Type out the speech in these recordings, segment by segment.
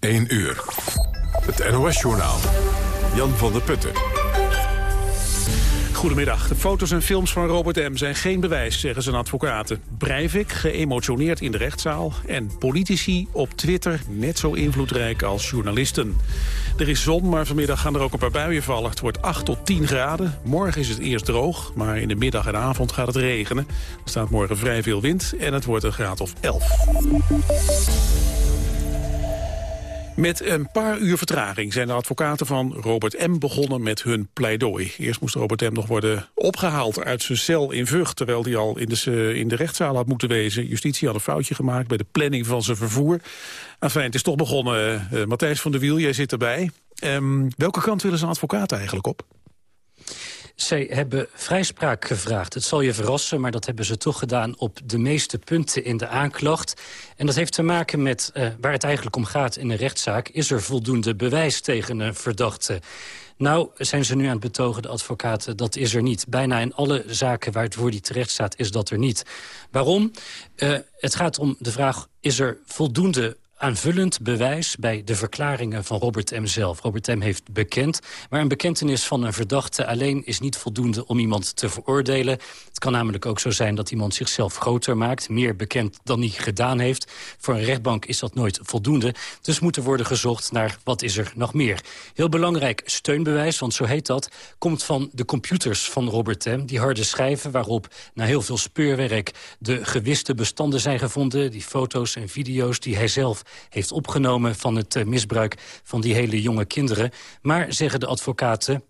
1 uur. Het NOS-journaal. Jan van der Putten. Goedemiddag. De foto's en films van Robert M. zijn geen bewijs, zeggen zijn advocaten. Breivik geëmotioneerd in de rechtszaal. En politici op Twitter net zo invloedrijk als journalisten. Er is zon, maar vanmiddag gaan er ook een paar buien vallen. Het wordt 8 tot 10 graden. Morgen is het eerst droog, maar in de middag en avond gaat het regenen. Er staat morgen vrij veel wind en het wordt een graad of 11. Met een paar uur vertraging zijn de advocaten van Robert M. begonnen met hun pleidooi. Eerst moest Robert M. nog worden opgehaald uit zijn cel in Vught... terwijl hij al in de, in de rechtszaal had moeten wezen. Justitie had een foutje gemaakt bij de planning van zijn vervoer. Enfin, het is toch begonnen. Uh, Matthijs van der Wiel, jij zit erbij. Um, welke kant willen zijn advocaten eigenlijk op? Zij hebben vrijspraak gevraagd. Het zal je verrassen, maar dat hebben ze toch gedaan... op de meeste punten in de aanklacht. En dat heeft te maken met uh, waar het eigenlijk om gaat in een rechtszaak. Is er voldoende bewijs tegen een verdachte? Nou, zijn ze nu aan het betogen, de advocaten, dat is er niet. Bijna in alle zaken waar het voor die terecht staat, is dat er niet. Waarom? Uh, het gaat om de vraag, is er voldoende aanvullend bewijs bij de verklaringen van Robert M. zelf. Robert M. heeft bekend, maar een bekentenis van een verdachte alleen is niet voldoende om iemand te veroordelen. Het kan namelijk ook zo zijn dat iemand zichzelf groter maakt, meer bekend dan hij gedaan heeft. Voor een rechtbank is dat nooit voldoende, dus moet er worden gezocht naar wat is er nog meer. Heel belangrijk steunbewijs, want zo heet dat, komt van de computers van Robert M. Die harde schijven waarop na heel veel speurwerk de gewiste bestanden zijn gevonden, die foto's en video's die hij zelf heeft opgenomen van het eh, misbruik van die hele jonge kinderen. Maar, zeggen de advocaten,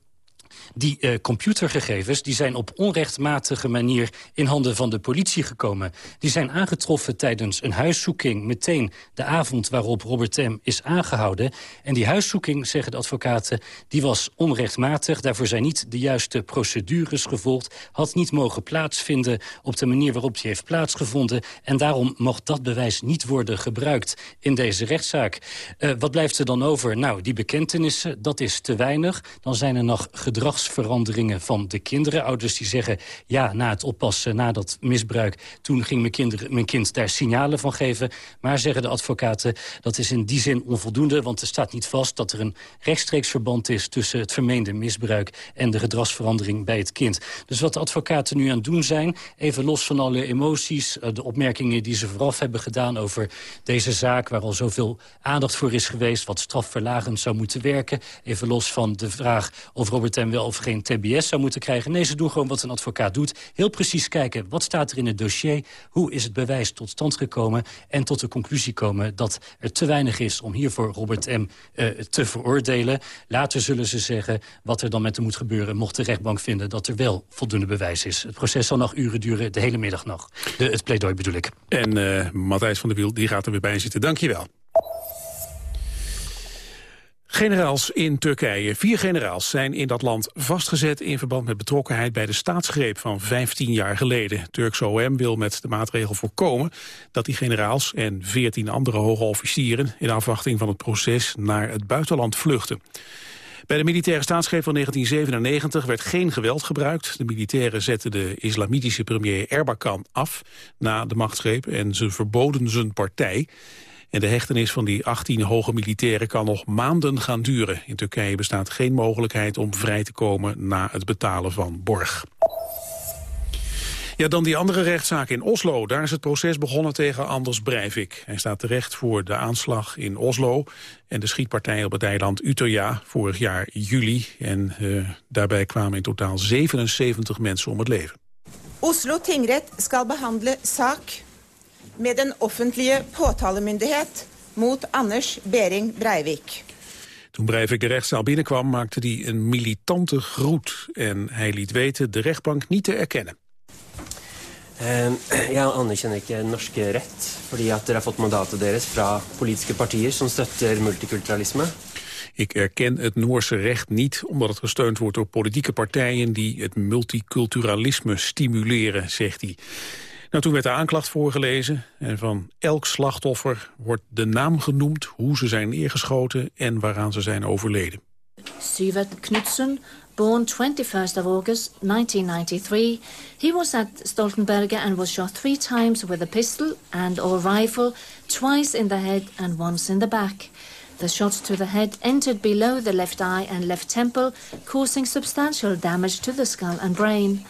die uh, computergegevens die zijn op onrechtmatige manier in handen van de politie gekomen. Die zijn aangetroffen tijdens een huiszoeking meteen de avond waarop Robert M. is aangehouden. En die huiszoeking, zeggen de advocaten, die was onrechtmatig. Daarvoor zijn niet de juiste procedures gevolgd. Had niet mogen plaatsvinden op de manier waarop die heeft plaatsgevonden. En daarom mocht dat bewijs niet worden gebruikt in deze rechtszaak. Uh, wat blijft er dan over? Nou, die bekentenissen, dat is te weinig. Dan zijn er nog gedrags gedragsveranderingen van de kinderen. Ouders die zeggen, ja, na het oppassen, na dat misbruik... toen ging mijn, kinderen, mijn kind daar signalen van geven. Maar zeggen de advocaten, dat is in die zin onvoldoende... want er staat niet vast dat er een rechtstreeks verband is... tussen het vermeende misbruik en de gedragsverandering bij het kind. Dus wat de advocaten nu aan het doen zijn... even los van alle emoties, eh, de opmerkingen die ze vooraf hebben gedaan... over deze zaak waar al zoveel aandacht voor is geweest... wat strafverlagend zou moeten werken. Even los van de vraag of Robert M. wel of geen TBS zou moeten krijgen. Nee, ze doen gewoon wat een advocaat doet. Heel precies kijken, wat staat er in het dossier? Hoe is het bewijs tot stand gekomen? En tot de conclusie komen dat er te weinig is om hiervoor Robert M. Uh, te veroordelen. Later zullen ze zeggen wat er dan met hem moet gebeuren... mocht de rechtbank vinden dat er wel voldoende bewijs is. Het proces zal nog uren duren, de hele middag nog. De, het pleidooi bedoel ik. En uh, Matthijs van der Wiel, die gaat er weer bij zitten. Dank je wel. Generaals in Turkije. Vier generaals zijn in dat land vastgezet in verband met betrokkenheid bij de staatsgreep van 15 jaar geleden. Turkse OM wil met de maatregel voorkomen dat die generaals en 14 andere hoge officieren in afwachting van het proces naar het buitenland vluchten. Bij de militaire staatsgreep van 1997 werd geen geweld gebruikt. De militairen zetten de islamitische premier Erbakan af na de machtsgreep en ze verboden zijn partij. En de hechtenis van die 18 hoge militairen kan nog maanden gaan duren. In Turkije bestaat geen mogelijkheid om vrij te komen na het betalen van borg. Ja, dan die andere rechtszaak in Oslo. Daar is het proces begonnen tegen Anders Breivik. Hij staat terecht voor de aanslag in Oslo en de schietpartij op het eiland Utøya vorig jaar juli. En uh, daarbij kwamen in totaal 77 mensen om het leven. Oslo tingrett skal behandelen zaak met den offentlige påtalemyndighet mot Anders Bering Breivik. Toen Breivik de rechtszaal binnenkwam maakte hij een militante groet... en hij liet weten de rechtbank niet te erkennen. Uh, jeg anerkjenner ikke norske rett, fordi at dere har fått mandatet deres fra politiske partier som støtter multikulturalisme. Ik erken het Noorse recht niet, omdat het gesteund wordt door politieke partijen die het multiculturalisme stimuleren, zegt hij. Nou, toen werd de aanklacht voorgelezen en van elk slachtoffer wordt de naam genoemd, hoe ze zijn neergeschoten en waaraan ze zijn overleden. Sivert Knudsen, born 21st of August 1993. He was at Stoltenberger and was shot three times with a pistol and or rifle, twice in the head and once in the back. The shots to the head entered below the left eye and left temple, causing substantial damage to the skull and brain.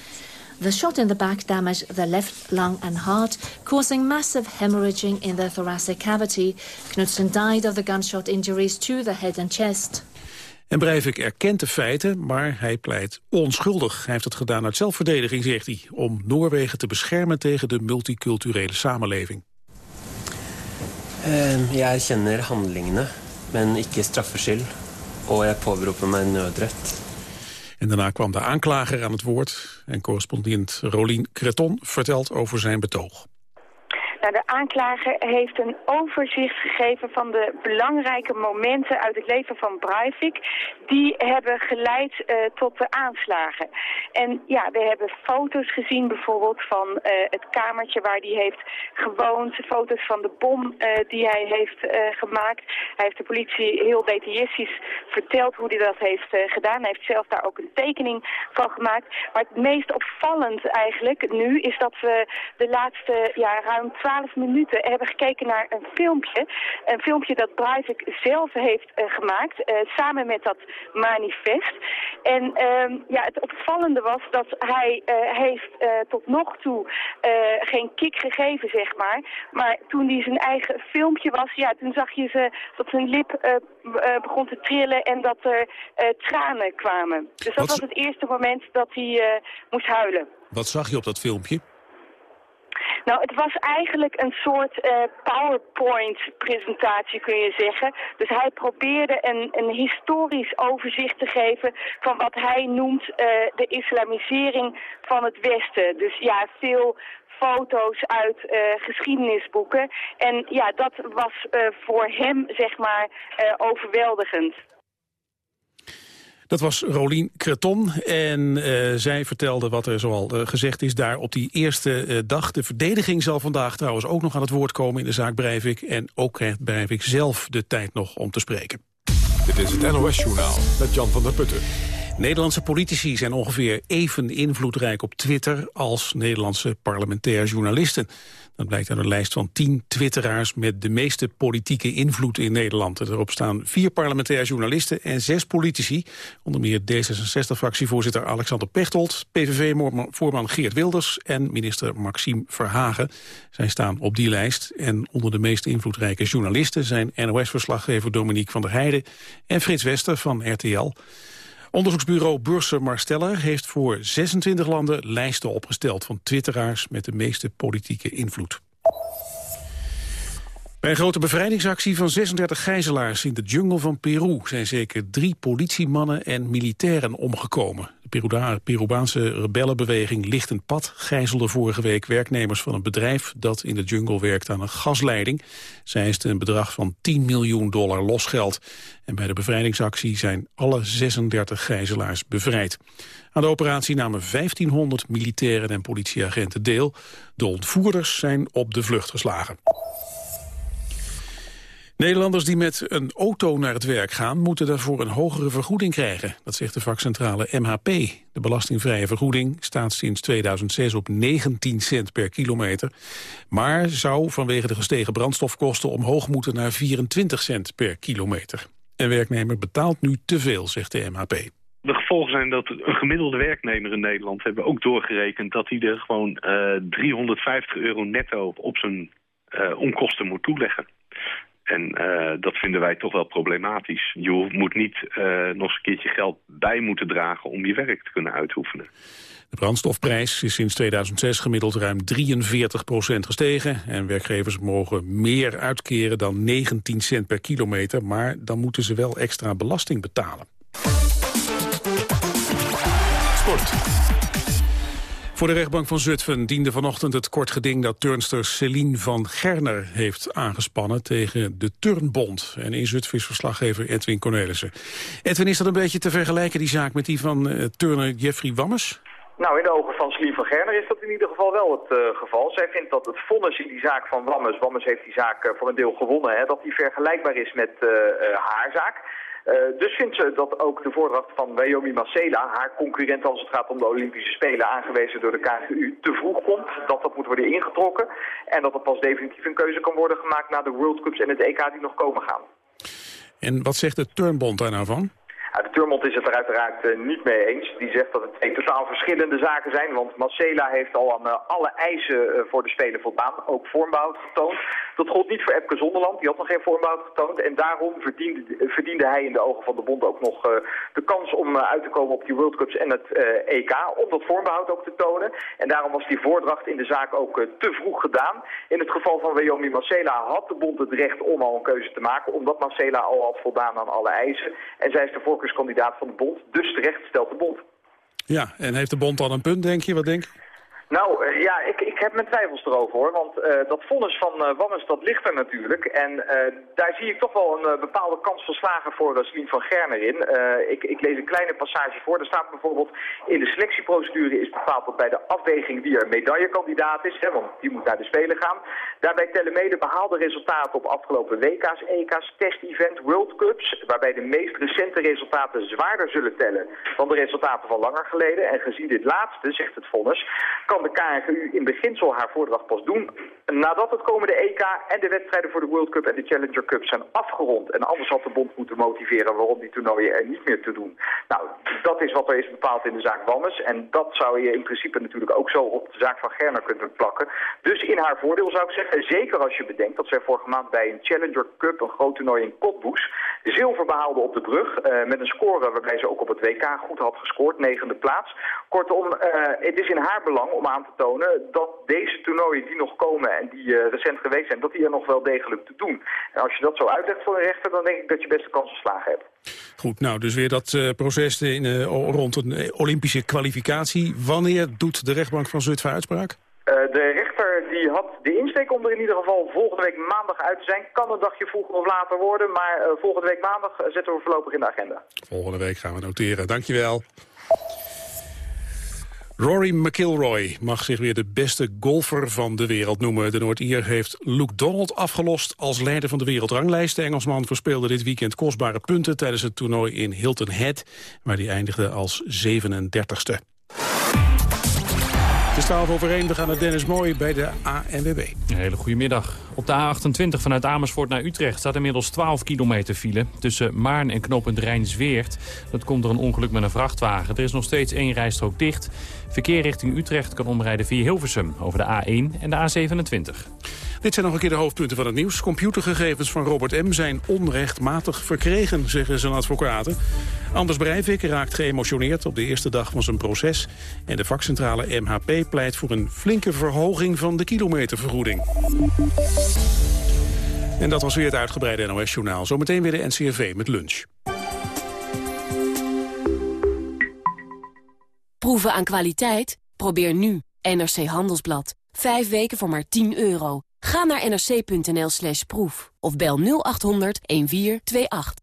The shot in the back damaged the left lung and heart, causing massive hemorrhaging in the thoracic cavity. Knudsen died of the gunshot injuries to the head and chest. En Breivik erkent de feiten, maar hij pleit onschuldig. Hij heeft het gedaan uit zelfverdediging, zegt hij... om Noorwegen te beschermen tegen de multiculturele samenleving. Uh, jeg erkjenner handlingene, men ikke straffskyld. Og jeg påberoper meg nødrett. En daarna kwam de aanklager aan het woord... en correspondent Rolien Creton vertelt over zijn betoog. De aanklager heeft een overzicht gegeven van de belangrijke momenten uit het leven van Breivik. Die hebben geleid uh, tot de aanslagen. En ja, we hebben foto's gezien bijvoorbeeld van uh, het kamertje waar hij heeft gewoond. Foto's van de bom uh, die hij heeft gemaakt. Hij heeft de politie heel detailistisch verteld hoe hij dat heeft gedaan. Hij heeft zelf daar ook een tekening van gemaakt. Maar het meest opvallend eigenlijk nu is dat we de laatste ja, ruim 12 12 minuten hebben gekeken naar een filmpje. Een filmpje dat Breivik zelf heeft uh, gemaakt, uh, samen met dat manifest. En uh, ja, het opvallende was dat hij uh, heeft tot nog toe geen kick gegeven, zeg maar. Maar toen hij zijn eigen filmpje was, ja, toen zag je ze dat zijn lip begon te trillen en dat er tranen kwamen. Dus dat Wat... was het eerste moment dat hij moest huilen. Wat zag je op dat filmpje? Nou, het was eigenlijk een soort uh, PowerPoint-presentatie, kun je zeggen. Dus hij probeerde een, een historisch overzicht te geven van wat hij noemt uh, de islamisering van het Westen. Dus ja, veel foto's uit uh, geschiedenisboeken. En ja, dat was voor hem, zeg maar, overweldigend. Dat was Rolien Creton en uh, zij vertelde wat er zoal uh, gezegd is daar op die eerste uh, dag. De verdediging zal vandaag trouwens ook nog aan het woord komen in de zaak Breivik. En ook krijgt Breivik zelf de tijd nog om te spreken. Dit is het NOS-journaal met Jan van der Putten. Nederlandse politici zijn ongeveer even invloedrijk op Twitter als Nederlandse parlementair journalisten. Dat blijkt uit een lijst van tien twitteraars met de meeste politieke invloed in Nederland. Erop staan vier parlementair journalisten en zes politici. Onder meer D66-fractievoorzitter Alexander Pechtold, PVV-voorman Geert Wilders en minister Maxime Verhagen. Zij staan op die lijst. En onder de meest invloedrijke journalisten zijn NOS-verslaggever Dominique van der Heijden en Frits Wester van RTL. Onderzoeksbureau Burser Marsteller heeft voor 26 landen lijsten opgesteld van twitteraars met de meeste politieke invloed. Bij een grote bevrijdingsactie van 36 gijzelaars in de jungle van Peru zijn zeker drie politiemannen en militairen omgekomen. De Peruaanse rebellenbeweging Lichtend Pad gijzelde vorige week werknemers van een bedrijf dat in de jungle werkt aan een gasleiding. Zij eiste een bedrag van 10 miljoen dollar losgeld. En bij de bevrijdingsactie zijn alle 36 gijzelaars bevrijd. Aan de operatie namen 1500 militairen en politieagenten deel. De ontvoerders zijn op de vlucht geslagen. Nederlanders die met een auto naar het werk gaan... moeten daarvoor een hogere vergoeding krijgen. Dat zegt de vakcentrale MHP. De belastingvrije vergoeding staat sinds 2006 op 19 cent per kilometer. Maar zou vanwege de gestegen brandstofkosten... omhoog moeten naar 24 cent per kilometer. Een werknemer betaalt nu te veel, zegt de MHP. De gevolgen zijn dat een gemiddelde werknemer in Nederland... hebben ook doorgerekend dat hij er gewoon uh, eh, 350 euro netto op zijn uh, onkosten moet toeleggen. En uh, dat vinden wij toch wel problematisch. Je moet niet uh, nog eens een keertje geld bij moeten dragen om je werk te kunnen uitoefenen. De brandstofprijs is sinds 2006 gemiddeld ruim 43 procent gestegen. En werkgevers mogen meer uitkeren dan 19 cent per kilometer. Maar dan moeten ze wel extra belasting betalen. Sport. Voor de rechtbank van Zutphen diende vanochtend het kort geding dat turnster Celine van Gerner heeft aangespannen tegen de Turnbond. En in Zutphen is verslaggever Edwin Cornelissen. Edwin, is dat een beetje te vergelijken, die zaak, met die van uh, turner Jeffrey Wammes? Nou, in de ogen van Celine van Gerner is dat in ieder geval wel het uh, geval. Zij vindt dat het vonnis in die zaak van Wammes, Wammes heeft die zaak uh, voor een deel gewonnen, hè, dat die vergelijkbaar is met haar zaak. Uh, dus vindt ze dat ook de voordracht van Wyoming Marcela, haar concurrent als het gaat om de Olympische Spelen, aangewezen door de KGU, te vroeg komt. Dat dat moet worden ingetrokken en dat er pas definitief een keuze kan worden gemaakt na de World Cups en het EK die nog komen gaan. En wat zegt de Turnbond daar nou van? De Turmond is het er uiteraard uh, niet mee eens. Die zegt dat het twee totaal verschillende zaken zijn. Want Marcela heeft al aan uh, alle eisen uh, voor de Spelen voldaan. Ook vormbehoud getoond. Dat gold niet voor Epke Zonderland. Die had nog geen vormbehoud getoond. En daarom verdiende, verdiende hij in de ogen van de bond ook nog de kans om uit te komen op die World Cups en het EK. Om dat vormbehoud ook te tonen. En daarom was die voordracht in de zaak ook te vroeg gedaan. In het geval van Wyoming Marcela had de bond het recht om al een keuze te maken. Omdat Marcela al had voldaan aan alle eisen. En zij is kandidaat van de bond. Dus terecht stelt de bond. Ja, en heeft de bond dan een punt, denk je? Wat denk je? Nou, uh, ja, ik, ik heb mijn twijfels erover hoor. Want uh, dat vonnis van uh, dat ligt er natuurlijk. En daar zie ik toch wel een bepaalde kans van slagen voor Sleen van Gerner in. ik, ik lees een kleine passage voor. Er staat bijvoorbeeld in de selectieprocedure is bepaald dat bij de afweging wie er medaillekandidaat is, hè, want die moet naar de Spelen gaan. Daarbij tellen mede behaalde resultaten op afgelopen WK's, EK's, test-event, World Cups. Waarbij de meest recente resultaten zwaarder zullen tellen dan de resultaten van langer geleden. En gezien dit laatste, zegt het vonnis, kan de KNGU in beginsel haar voordracht pas doen nadat het komende EK en de wedstrijden voor de World Cup en de Challenger Cup zijn afgerond. En anders had de bond moeten motiveren waarom die toernooien er niet meer te doen. Nou, dat is wat er is bepaald in de zaak Wammes. En dat zou je in principe natuurlijk ook zo op de zaak van Gerner kunnen plakken. Dus in haar voordeel zou ik zeggen, zeker als je bedenkt dat zij vorige maand bij een Challenger Cup, een groot toernooi in Cottbus, zilver behaalde op de brug. Uh, met een score waarbij ze ook op het WK goed had gescoord, negende plaats. Kortom, uh, het is in haar belang om aan te tonen dat deze toernooien die nog komen en die uh, recent geweest zijn, dat die er nog wel degelijk te doen. En als je dat zo uitlegt voor een rechter, dan denk ik dat je best een kans geslagen hebt. Goed, nou dus weer dat uh, proces in, uh, rond een Olympische kwalificatie. Wanneer doet de rechtbank van Zutphen uitspraak? de rechter die had de insteek om er in ieder geval volgende week maandag uit te zijn. Kan een dagje vroeger of later worden, maar volgende week maandag zetten we voorlopig in de agenda. Volgende week gaan we noteren. Dankjewel. Rory McIlroy mag zich weer de beste golfer van de wereld noemen. De Noord-Ier heeft Luke Donald afgelost als leider van de wereldranglijst. De Engelsman verspeelde dit weekend kostbare punten tijdens het toernooi in Hilton Head, waar hij eindigde als 37ste. Het is 12 over 1, we gaan naar Dennis Mooi bij de ANWB. Een hele goede middag. Op de A28 vanuit Amersfoort naar Utrecht staat inmiddels 12 kilometer file... tussen Maarn en knooppunt Rijn-Zweert. Dat komt door een ongeluk met een vrachtwagen. Er is nog steeds één rijstrook dicht. Verkeer richting Utrecht kan omrijden via Hilversum over de A1 en de A27. Dit zijn nog een keer de hoofdpunten van het nieuws. Computergegevens van Robert M. zijn onrechtmatig verkregen, zeggen zijn advocaten. Anders Breivik raakt geëmotioneerd op de eerste dag van zijn proces. En de vakcentrale MHP pleit voor een flinke verhoging van de kilometervergoeding. En dat was weer het uitgebreide NOS-journaal. Zometeen weer de NCRV met lunch. Proeven aan kwaliteit? Probeer nu NRC Handelsblad. Vijf weken voor maar 10 euro. Ga naar nrc.nl slash proef of bel 0800 1428.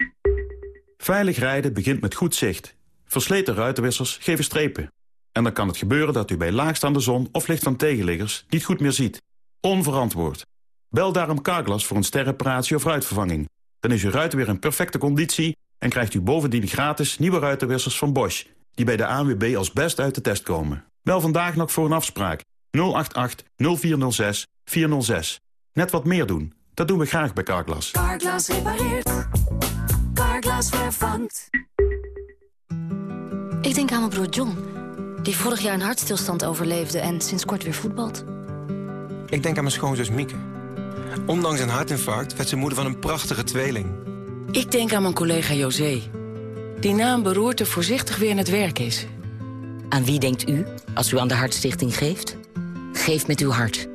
Veilig rijden begint met goed zicht. Versleten ruitenwissers geven strepen. En dan kan het gebeuren dat u bij laagstaande zon of licht van tegenliggers niet goed meer ziet. Onverantwoord. Bel daarom Carglass voor een sterreparatie of ruitvervanging. Dan is uw ruit weer in perfecte conditie en krijgt u bovendien gratis nieuwe ruitenwissers van Bosch... die bij de ANWB als best uit de test komen. Bel vandaag nog voor een afspraak. 088 0406 406. Net wat meer doen. Dat doen we graag bij Carglass. Carglass repareert. Carglass vervangt. Ik denk aan mijn broer John, die vorig jaar een hartstilstand overleefde en sinds kort weer voetbalt. Ik denk aan mijn schoonzus Mieke. Ondanks een hartinfarct werd ze moeder van een prachtige tweeling. Ik denk aan mijn collega José, die na een beroerte voorzichtig weer in het werk is. Aan wie denkt u als u aan de Hartstichting geeft? Geef met uw hart.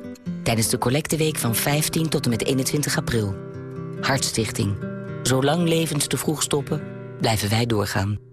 Tijdens de collecteweek van 15 tot en met 21 april. Hartstichting. Zolang levens te vroeg stoppen, blijven wij doorgaan.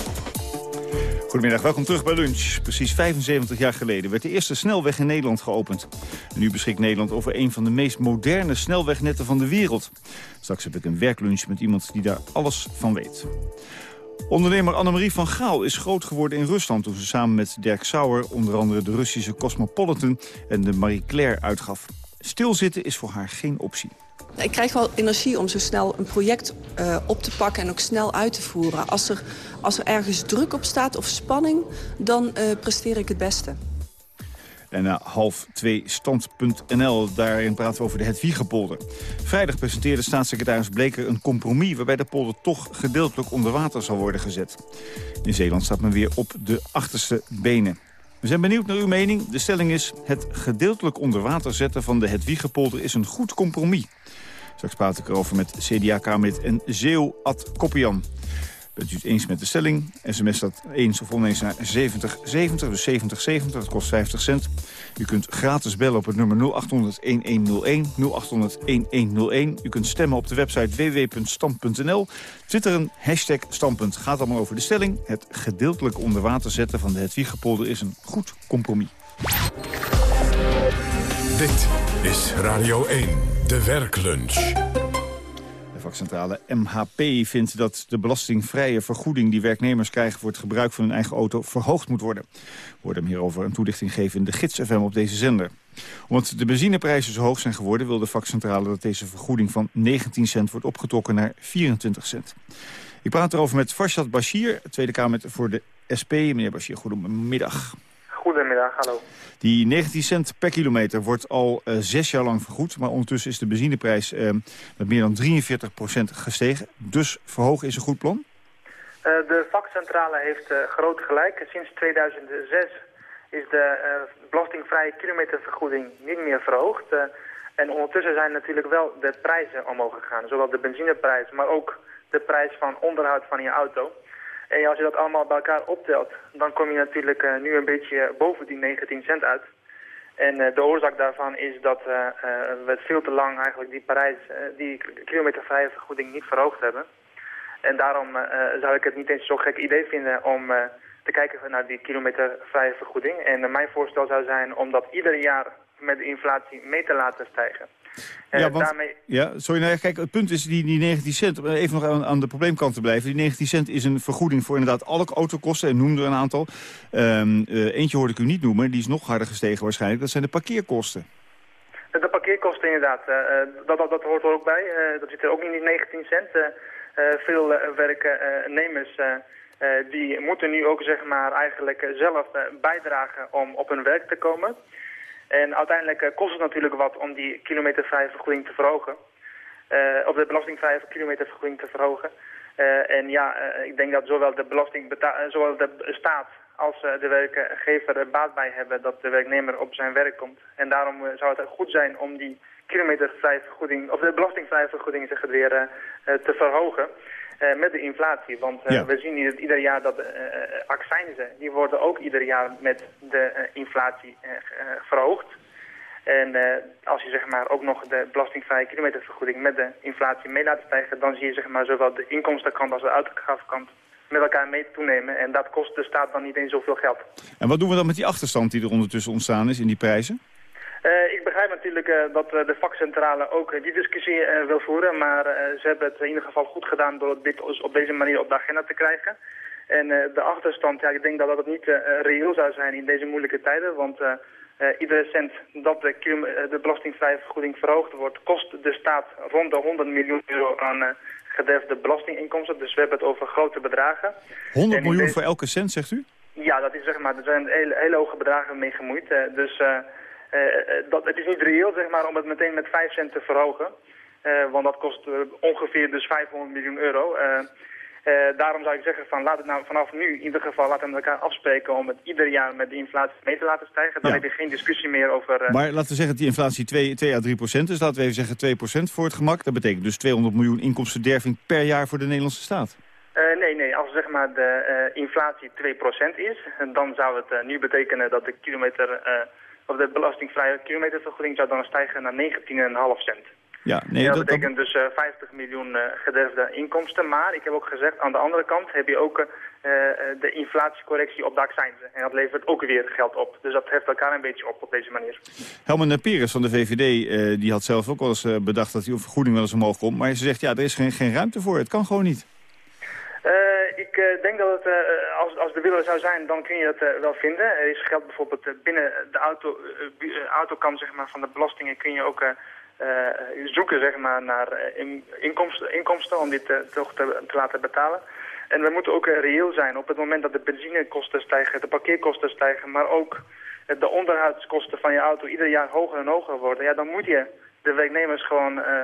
Goedemiddag, welkom terug bij Lunch. Precies 75 jaar geleden werd de eerste snelweg in Nederland geopend. En nu beschikt Nederland over een van de meest moderne snelwegnetten van de wereld. Straks heb ik een werklunch met iemand die daar alles van weet. Ondernemer Annemarie van Gaal is groot geworden in Rusland... toen ze samen met Dirk Sauer onder andere de Russische Cosmopolitan... en de Marie Claire uitgaf. Stilzitten is voor haar geen optie. Ik krijg wel energie om zo snel een project uh, op te pakken en ook snel uit te voeren. Als er, als er ergens druk op staat of spanning, dan uh, presteer ik het beste. En na half twee stand.nl, daarin praten we over de Hedwiegepolder. Vrijdag presenteerde staatssecretaris Bleker een compromis... waarbij de polder toch gedeeltelijk onder water zal worden gezet. In Zeeland staat men weer op de achterste benen. We zijn benieuwd naar uw mening. De stelling is, het gedeeltelijk onder water zetten van de Hedwiegepolder is een goed compromis. Straks praat ik erover met CDA-kamerlid en Zeeuw Ad Koppian. Bent u het eens met de stelling? SMS dat eens of oneens naar 7070, dus 7070, dat kost 50 cent. U kunt gratis bellen op het nummer 0800-1101, 0800-1101. U kunt stemmen op de website www.stam.nl. Twitteren, hashtag standpunt. Gaat allemaal over de stelling. Het gedeeltelijk onder water zetten van de Hedwiegepolder is een goed compromis. Dit is Radio 1, de werklunch vakcentrale MHP vindt dat de belastingvrije vergoeding die werknemers krijgen voor het gebruik van hun eigen auto verhoogd moet worden. We worden hem hierover een toelichting geven in de Gids FM op deze zender. Omdat de benzineprijzen zo hoog zijn geworden wil de vakcentrale dat deze vergoeding van 19 cent wordt opgetrokken naar 24 cent. Ik praat erover met Farshad Bashir, Tweede Kamer voor de SP. Meneer Bashir, goedemiddag. Goedemiddag, hallo. Die 19 cent per kilometer wordt al uh, zes jaar lang vergoed. Maar ondertussen is de benzineprijs uh, met meer dan 43% gestegen. Dus verhogen is een goed plan? Uh, de vakcentrale heeft groot gelijk. Sinds 2006 is de belastingvrije kilometervergoeding niet meer verhoogd. en ondertussen zijn natuurlijk wel de prijzen omhoog gegaan. Zowel de benzineprijs, maar ook de prijs van onderhoud van je auto. En als je dat allemaal bij elkaar optelt, dan kom je natuurlijk uh, nu een beetje boven die 19 cent uit. En uh, de oorzaak daarvan is dat uh, we veel te lang eigenlijk die prijs, die kilometervrije vergoeding niet verhoogd hebben. En daarom zou ik het niet eens zo'n gek idee vinden om te kijken naar die kilometervrije vergoeding. En mijn voorstel zou zijn om dat ieder jaar met de inflatie mee te laten stijgen. Ja, want, daarmee... ja, sorry, nou kijk, het punt is die, die 19 cent, even nog aan, aan, de probleemkant te blijven. Die 19 cent is een vergoeding voor inderdaad alle autokosten, en noemde er een aantal. Um, uh, eentje hoorde ik u niet noemen, die is nog harder gestegen waarschijnlijk. Dat zijn de parkeerkosten. De parkeerkosten inderdaad, uh, dat, dat, dat, hoort er ook bij. Uh, dat zit er ook niet in die 19 cent. veel werknemers die moeten nu ook zeg maar eigenlijk zelf bijdragen om op hun werk te komen. En uiteindelijk eh, kost het natuurlijk wat om die kilometervrije vergoeding te verhogen. Uh, of de belastingvrije kilometervergoeding te verhogen. Uh, en ja, ik denk dat zowel de, belasting zowel de staat als de werkgever er baat bij hebben dat de werknemer op zijn werk komt. En daarom zou het goed zijn om die kilometervrije vergoeding, of de belastingvrije vergoeding zeg weer, te verhogen. Uh, met de inflatie. Want uh, ja. we zien hier ieder jaar dat uh, accijnzen, die worden ook ieder jaar met de inflatie verhoogd. En als je zeg maar ook nog de belastingvrije kilometervergoeding met de inflatie mee laat stijgen, dan zie je zeg maar zowel de inkomstenkant als de uitgavenkant met elkaar mee toenemen. En dat kost de staat dan niet eens zoveel geld. En wat doen we dan met die achterstand die er ondertussen ontstaan is in die prijzen? Uh, ik begrijp natuurlijk uh, dat uh, de vakcentrale ook die discussie wil voeren, maar ze hebben het in ieder geval goed gedaan door dit op deze manier op de agenda te krijgen. En de achterstand, ja, ik denk dat dat niet reëel zou zijn in deze moeilijke tijden, want iedere cent dat de, de belastingvrije vergoeding verhoogd wordt, kost de staat rond de 100 miljoen euro aan gedefde belastinginkomsten. Dus we hebben het over grote bedragen. 100 miljoen voor elke cent, zegt u? Ja, dat is zeg maar, er zijn hele, hele hoge bedragen mee gemoeid. dus... Eh, eh, dat, het is niet reëel zeg maar, om het meteen met 5 cent te verhogen. Eh, want dat kost ongeveer dus 500 miljoen euro. Daarom zou ik zeggen, van, laat het nou vanaf nu in ieder geval laten we elkaar afspreken om het ieder jaar met de inflatie mee te laten stijgen. Dan heb je geen discussie meer over... Maar laten we zeggen dat die inflatie 2, 2 à 3 procent is. Laten we even zeggen 2 procent voor het gemak. Dat betekent dus 200 miljoen inkomstenderving per jaar voor de Nederlandse staat. Uh, nee, nee. Als zeg maar de inflatie 2 procent is, dan zou het nu betekenen dat de kilometer de belastingvrije kilometervergoeding zou dan stijgen naar 19,5 cent. Ja, nee, dat, dat- betekent dus eh, 50 miljoen eh, gederfde inkomsten. Maar ik heb ook gezegd, aan de andere kant heb je ook eh, de inflatiecorrectie op de accijnzen. En dat levert ook weer geld op. Dus dat heft elkaar een beetje op op deze manier. Helmen Peres van de VVD die had zelf ook wel eens bedacht dat die vergoeding wel eens omhoog komt. Maar ze zegt, ja, er is geen, geen ruimte voor. Het kan gewoon niet. Ik denk dat het, als, als de wil er zou zijn, dan kun je dat eh, wel vinden. Er is geld bijvoorbeeld eh, binnen de auto, eh, autokant zeg maar, van de belastingen kun je ook zoeken zeg maar, naar in- inkomsten, inkomsten om dit toch te, te laten betalen. En we moeten ook reëel zijn. Op het moment dat de benzinekosten stijgen, de parkeerkosten stijgen, maar ook de onderhoudskosten van je auto ieder jaar hoger en hoger worden, ja, dan moet je de werknemers gewoon eh,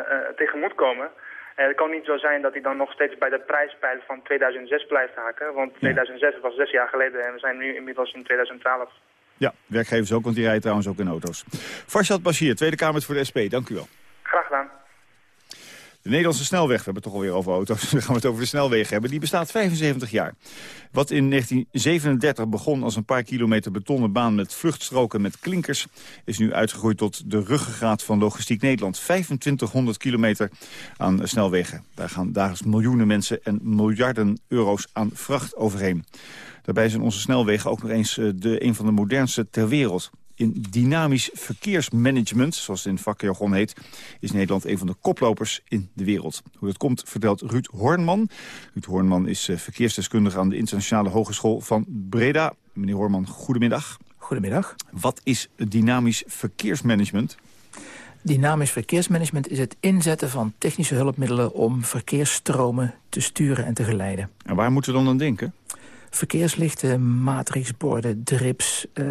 eh, het kan niet zo zijn dat hij dan nog steeds bij de prijspijl van 2006 blijft haken. Want 2006 was zes jaar geleden en we zijn nu inmiddels in 2012. Ja, werkgevers ook, want die rijden trouwens ook in auto's. Farshad Bashir, Tweede Kamer voor de SP. Dank u wel. De Nederlandse snelweg, we hebben het toch alweer over auto's, dan gaan we het over de snelweg hebben, die bestaat 75 jaar. Wat in 1937 begon als een paar kilometer betonnen baan met vluchtstroken met klinkers, is nu uitgegroeid tot de ruggengraat van logistiek Nederland. 2500 kilometer aan snelwegen. Daar gaan dagelijks miljoenen mensen en miljarden euro's aan vracht overheen. Daarbij zijn onze snelwegen ook nog eens eh, de, een van de modernste ter wereld. In dynamisch verkeersmanagement, zoals het in vakjargon heet... is Nederland een van de koplopers in de wereld. Hoe dat komt, vertelt Ruud Hoornman. Ruud Hoornman is eh, verkeersdeskundige aan de Internationale Hogeschool van Breda. Meneer Hoornman, goedemiddag. Goedemiddag. Wat is dynamisch verkeersmanagement? Dynamisch verkeersmanagement is het inzetten van technische hulpmiddelen... om verkeersstromen te sturen en te geleiden. En waar moeten we dan aan denken? Verkeerslichten, matrixborden, drips, eh,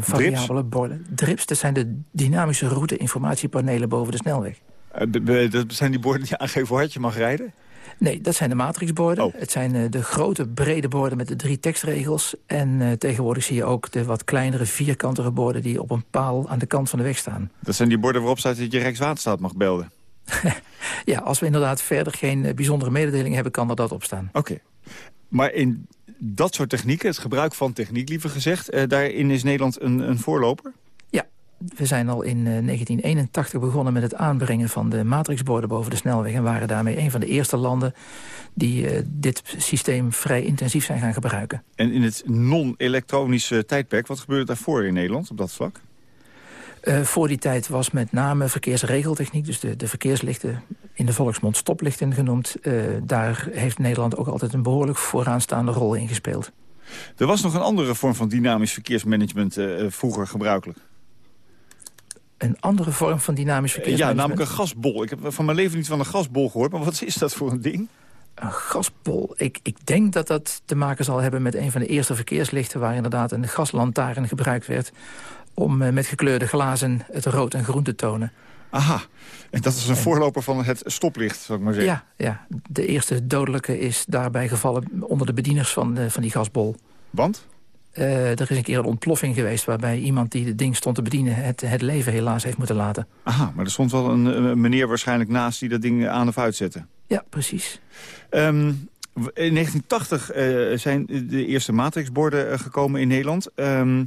variabele borden. Drips, dat zijn de dynamische route-informatiepanelen boven de snelweg. Eh, Dat zijn die borden die aangeven hoe hard je mag rijden? Nee, dat zijn de matrixborden. Het zijn eh, de grote, brede borden met de drie tekstregels. En tegenwoordig zie je ook de wat kleinere, vierkantige borden... die op een paal aan de kant van de weg staan. Dat zijn die borden waarop staat dat je Rijkswaterstaat mag belden. Ja, als we inderdaad verder geen bijzondere mededeling hebben... kan er dat op staan. Oké. Maar in dat soort technieken, het gebruik van techniek liever gezegd... eh, daarin is Nederland een, een voorloper? Ja, we zijn al in eh, 1981 begonnen met het aanbrengen van de matrixborden boven de snelweg... en waren daarmee een van de eerste landen die eh, dit systeem vrij intensief zijn gaan gebruiken. En in het non-elektronische tijdperk, wat gebeurde daarvoor in Nederland op dat vlak? Eh, voor die tijd was met name verkeersregeltechniek, dus de, de verkeerslichten, in de volksmond stoplichten genoemd. eh, daar heeft Nederland ook altijd een behoorlijk vooraanstaande rol in gespeeld. Er was nog een andere vorm van dynamisch verkeersmanagement eh, eh, vroeger gebruikelijk. Een andere vorm van dynamisch Eh, ja, verkeersmanagement. namelijk een gasbol. Ik heb van mijn leven niet van een gasbol gehoord, maar wat is dat voor een ding? Een gasbol. Ik, ik denk dat dat te maken zal hebben met een van de eerste verkeerslichten... waar inderdaad een gaslantaarn gebruikt werd... om met gekleurde glazen het rood en groen te tonen. Aha, en dat is een voorloper van het stoplicht, zou ik maar zeggen. Ja, ja, de eerste dodelijke is daarbij gevallen onder de bedieners van, de, van die gasbol. Want? Eh, er is een keer een ontploffing geweest waarbij iemand die het ding stond te bedienen... het, het leven helaas heeft moeten laten. Aha, maar er stond wel een, een meneer waarschijnlijk naast die dat ding aan of uitzette. Ja, precies. Ehm, in 1980 eh, zijn de eerste matrixborden eh, gekomen in Nederland. Ehm,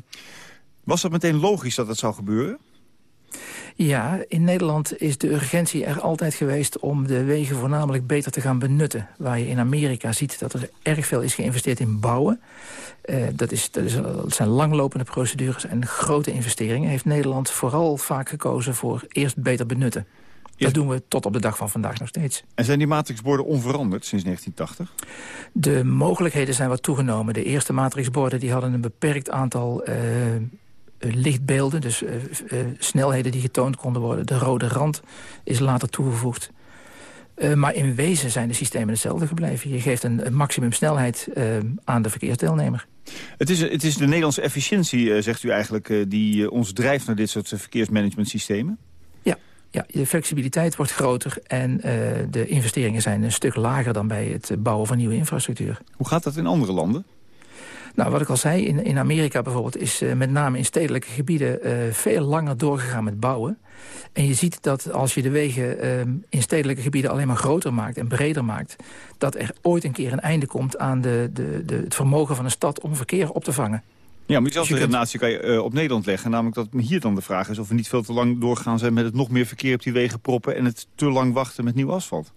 was dat meteen logisch dat dat zou gebeuren? Ja, in Nederland is de urgentie er altijd geweest om de wegen voornamelijk beter te gaan benutten. Waar je in Amerika ziet dat er erg veel is geïnvesteerd in bouwen. Eh, dat, is, dat, is, dat zijn langlopende procedures en grote investeringen. Heeft Nederland vooral vaak gekozen voor eerst beter benutten. Dat doen we tot op de dag van vandaag nog steeds. En zijn die matrixborden onveranderd sinds 1980? De mogelijkheden zijn wat toegenomen. De eerste matrixborden die hadden een beperkt aantal eh, lichtbeelden. Dus eh, eh, snelheden die getoond konden worden. De rode rand is later toegevoegd. Eh, maar in wezen zijn de systemen hetzelfde gebleven. Je geeft een, een maximumsnelheid eh, aan de verkeersdeelnemer. Het is, het is de Nederlandse efficiëntie, eh, zegt u eigenlijk, eh, die eh, ons drijft naar dit soort eh, verkeersmanagementsystemen? Ja, ja, de flexibiliteit wordt groter en eh, de investeringen zijn een stuk lager dan bij het eh, bouwen van nieuwe infrastructuur. Hoe gaat dat in andere landen? Nou, wat ik al zei, in, in Amerika bijvoorbeeld is eh, met name in stedelijke gebieden eh, veel langer doorgegaan met bouwen. En je ziet dat als je de wegen eh, in stedelijke gebieden alleen maar groter maakt en breder maakt, dat er ooit een keer een einde komt aan de, de, de, het vermogen van een stad om verkeer op te vangen. Ja, maar diezelfde redenatie kan je uh, op Nederland leggen. Namelijk dat hier dan de vraag is of we niet veel te lang doorgaan zijn... met het nog meer verkeer op die wegen proppen... en het te lang wachten met nieuw asfalt.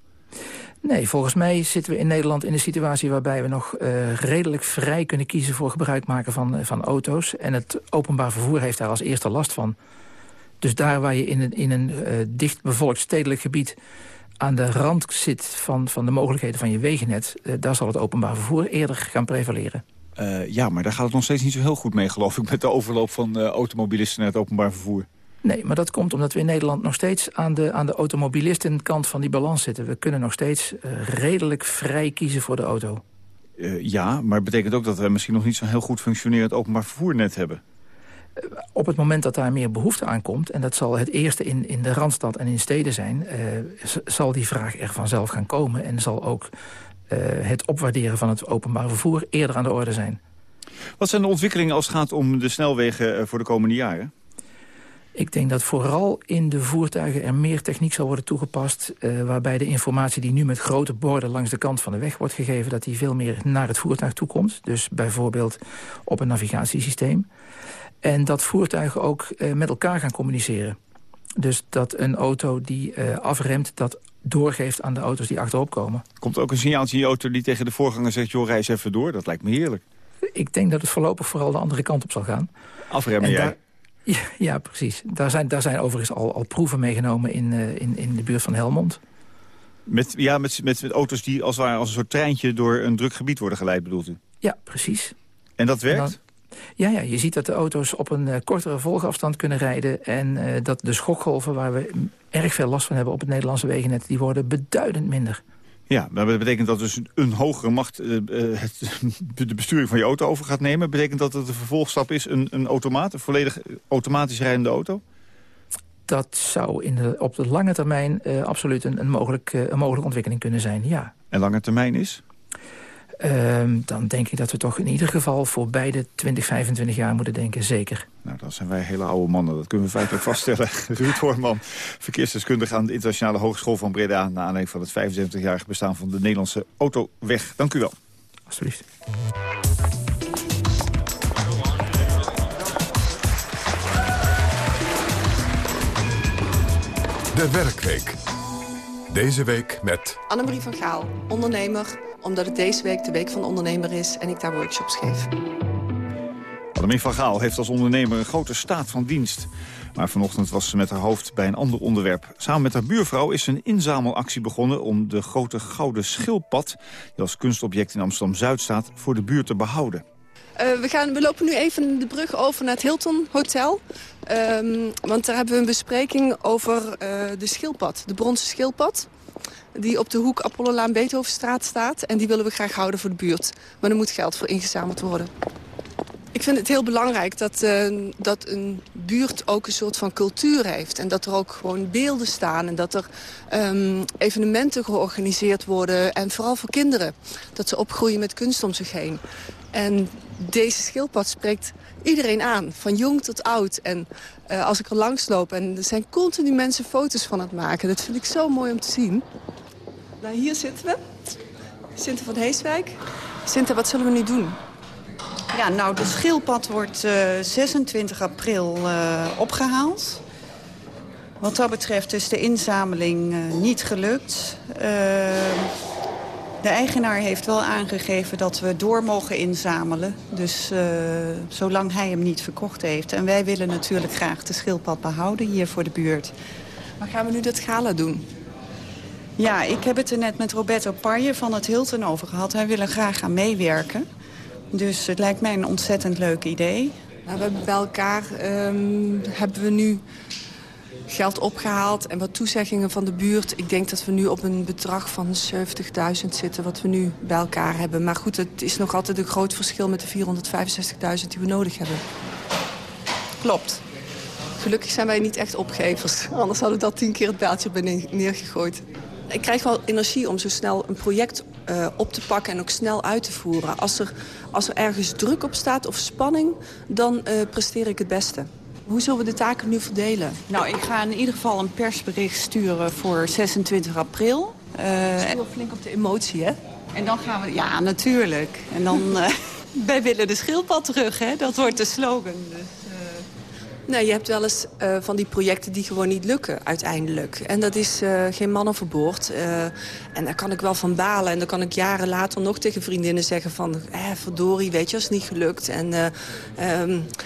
Nee, volgens mij zitten we in Nederland in een situatie waarbij we nog uh, redelijk vrij kunnen kiezen voor gebruik maken van, uh, van auto's. En het openbaar vervoer heeft daar als eerste last van. Dus daar waar je in een, in een uh, dicht bevolkt stedelijk gebied aan de rand zit van, van de mogelijkheden van je wegennet... daar zal het openbaar vervoer eerder gaan prevaleren. ja, maar daar gaat het nog steeds niet zo heel goed mee, geloof ik... met de overloop van automobilisten naar het openbaar vervoer. Nee, maar dat komt omdat we in Nederland nog steeds aan de, aan de automobilistenkant van die balans zitten. We kunnen nog steeds uh, redelijk vrij kiezen voor de auto. Uh, ja, maar betekent ook dat we misschien nog niet zo'n heel goed functionerend openbaar vervoernet hebben. Uh, op het moment dat daar meer behoefte aan komt... en dat zal het eerste in, in de Randstad en in steden zijn... zal die vraag er vanzelf gaan komen... en zal ook het opwaarderen van het openbaar vervoer eerder aan de orde zijn. Wat zijn de ontwikkelingen als het gaat om de snelwegen voor de komende jaren? Ik denk dat vooral in de voertuigen er meer techniek zal worden toegepast... Uh, waarbij de informatie die nu met grote borden langs de kant van de weg wordt gegeven... dat die veel meer naar het voertuig toe komt. Dus bijvoorbeeld op een navigatiesysteem. En dat voertuigen ook uh, met elkaar gaan communiceren. Dus dat een auto die uh, afremt, dat doorgeeft aan de auto's die achterop komen. Komt ook een signaaltje in je auto die tegen de voorganger zegt... joh, reis even door, dat lijkt me heerlijk. Ik denk dat het voorlopig vooral de andere kant op zal gaan. Afremmen jij? Ja, ja, precies. Daar zijn, daar zijn overigens al, al proeven meegenomen in, uh, in, in de buurt van Helmond. Met, ja, met, met, met auto's die als, ware, als een soort treintje door een druk gebied worden geleid, bedoelt u? Ja, precies. En dat werkt? En dan, ja, ja, je ziet dat de auto's op een uh, kortere volgafstand kunnen rijden... en uh, dat de schokgolven waar we erg veel last van hebben op het Nederlandse wegennet... die worden beduidend minder. Ja, maar dat betekent dat dus een hogere macht uh, het, de besturing van je auto over gaat nemen. Betekent dat het de vervolgstap is een, een automaat, een volledig automatisch rijdende auto? Dat zou in de, op de lange termijn uh, absoluut een, een, mogelijk, uh, een mogelijke ontwikkeling kunnen zijn, ja. En lange termijn is? Um, dan denk ik dat we toch in ieder geval voor beide 20, 25 jaar moeten denken, zeker. Nou, dan zijn wij hele oude mannen, dat kunnen we feitelijk vaststellen. Ruud Hoorman, verkeersdeskundige aan de Internationale Hogeschool van Breda... na aanleiding van het 75-jarige bestaan van de Nederlandse autoweg. Dank u wel. Alsjeblieft. De Werkweek. Deze week met... Annemarie van Gaal, ondernemer omdat het deze week de Week van de Ondernemer is en ik daar workshops geef. Annemarie van Gaal heeft als ondernemer een grote staat van dienst. Maar vanochtend was ze met haar hoofd bij een ander onderwerp. Samen met haar buurvrouw is een inzamelactie begonnen... om de grote gouden schildpad, die als kunstobject in Amsterdam-Zuid staat... voor de buurt te behouden. Uh, we, gaan, we lopen nu even de brug over naar het Hilton Hotel. Um, want daar hebben we een bespreking over uh, de schildpad, de bronzen schildpad die op de hoek Apollolaan Beethovenstraat staat. En die willen we graag houden voor de buurt. Maar er moet geld voor ingezameld worden. Ik vind het heel belangrijk dat, uh, dat een buurt ook een soort van cultuur heeft. En dat er ook gewoon beelden staan. En dat er um, evenementen georganiseerd worden. En vooral voor kinderen. Dat ze opgroeien met kunst om zich heen. En deze schildpad spreekt iedereen aan, van jong tot oud. En uh, als ik er langs loop en er zijn continu mensen foto's van het maken. Dat vind ik zo mooi om te zien. Nou, hier zitten we. Sinter van Heeswijk. Sinter, wat zullen we nu doen? Ja, nou, de schildpad wordt uh, 26 april uh, opgehaald. Wat dat betreft is de inzameling uh, niet gelukt. De eigenaar heeft wel aangegeven dat we door mogen inzamelen. Dus zolang hij hem niet verkocht heeft. En wij willen natuurlijk graag de schildpad behouden hier voor de buurt. Maar gaan we nu dat gala doen? Ja, ik heb het er net met Roberto Parje van het Hilton over gehad. Hij wil er graag aan meewerken. Dus het lijkt mij een ontzettend leuk idee. Nou, we hebben bij elkaar um, hebben we nu geld opgehaald en wat toezeggingen van de buurt. Ik denk dat we nu op een bedrag van 70.000 zitten wat we nu bij elkaar hebben. Maar goed, het is nog altijd een groot verschil met de 465.000 die we nodig hebben. Klopt. Gelukkig zijn wij niet echt opgevers. Anders hadden we dat tien keer het bijltje bij neergegooid. Ik krijg wel energie om zo snel een project uh, op te pakken en ook snel uit te voeren. Als er, als er ergens druk op staat of spanning, dan uh, presteer ik het beste. Hoe zullen we de taken nu verdelen? Nou, ik ga in ieder geval een persbericht sturen voor 26 april. Uh, flink op de emotie, hè? En dan gaan we... Ja, natuurlijk. En dan... Uh, wij willen de schildpad terug, hè? Dat wordt de slogan. Dus, Nee, je hebt wel eens uh, van die projecten die gewoon niet lukken uiteindelijk. En dat is uh, geen man overboord. Uh, en daar kan ik wel van balen. En dan kan ik jaren later nog tegen vriendinnen zeggen van... Eh, verdorie, weet je, dat is niet gelukt. En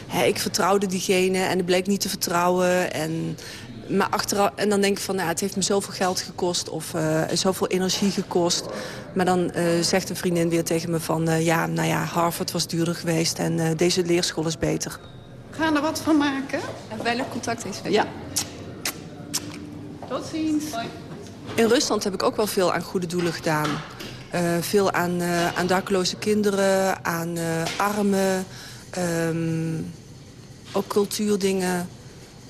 hè, ik vertrouwde diegene en het bleek niet te vertrouwen. En, maar achteraf, en dan denk ik van, nou, het heeft me zoveel geld gekost... of zoveel energie gekost. Maar dan zegt een vriendin weer tegen me van... ja, nou ja, Harvard was duurder geweest en deze leerschool is beter. Gaan er wat van maken? Weinig contact is. Ja. Tot ziens. In Rusland heb ik ook wel veel aan goede doelen gedaan. Uh, veel aan, uh, aan dakloze kinderen, aan uh, armen, um, ook cultuurdingen.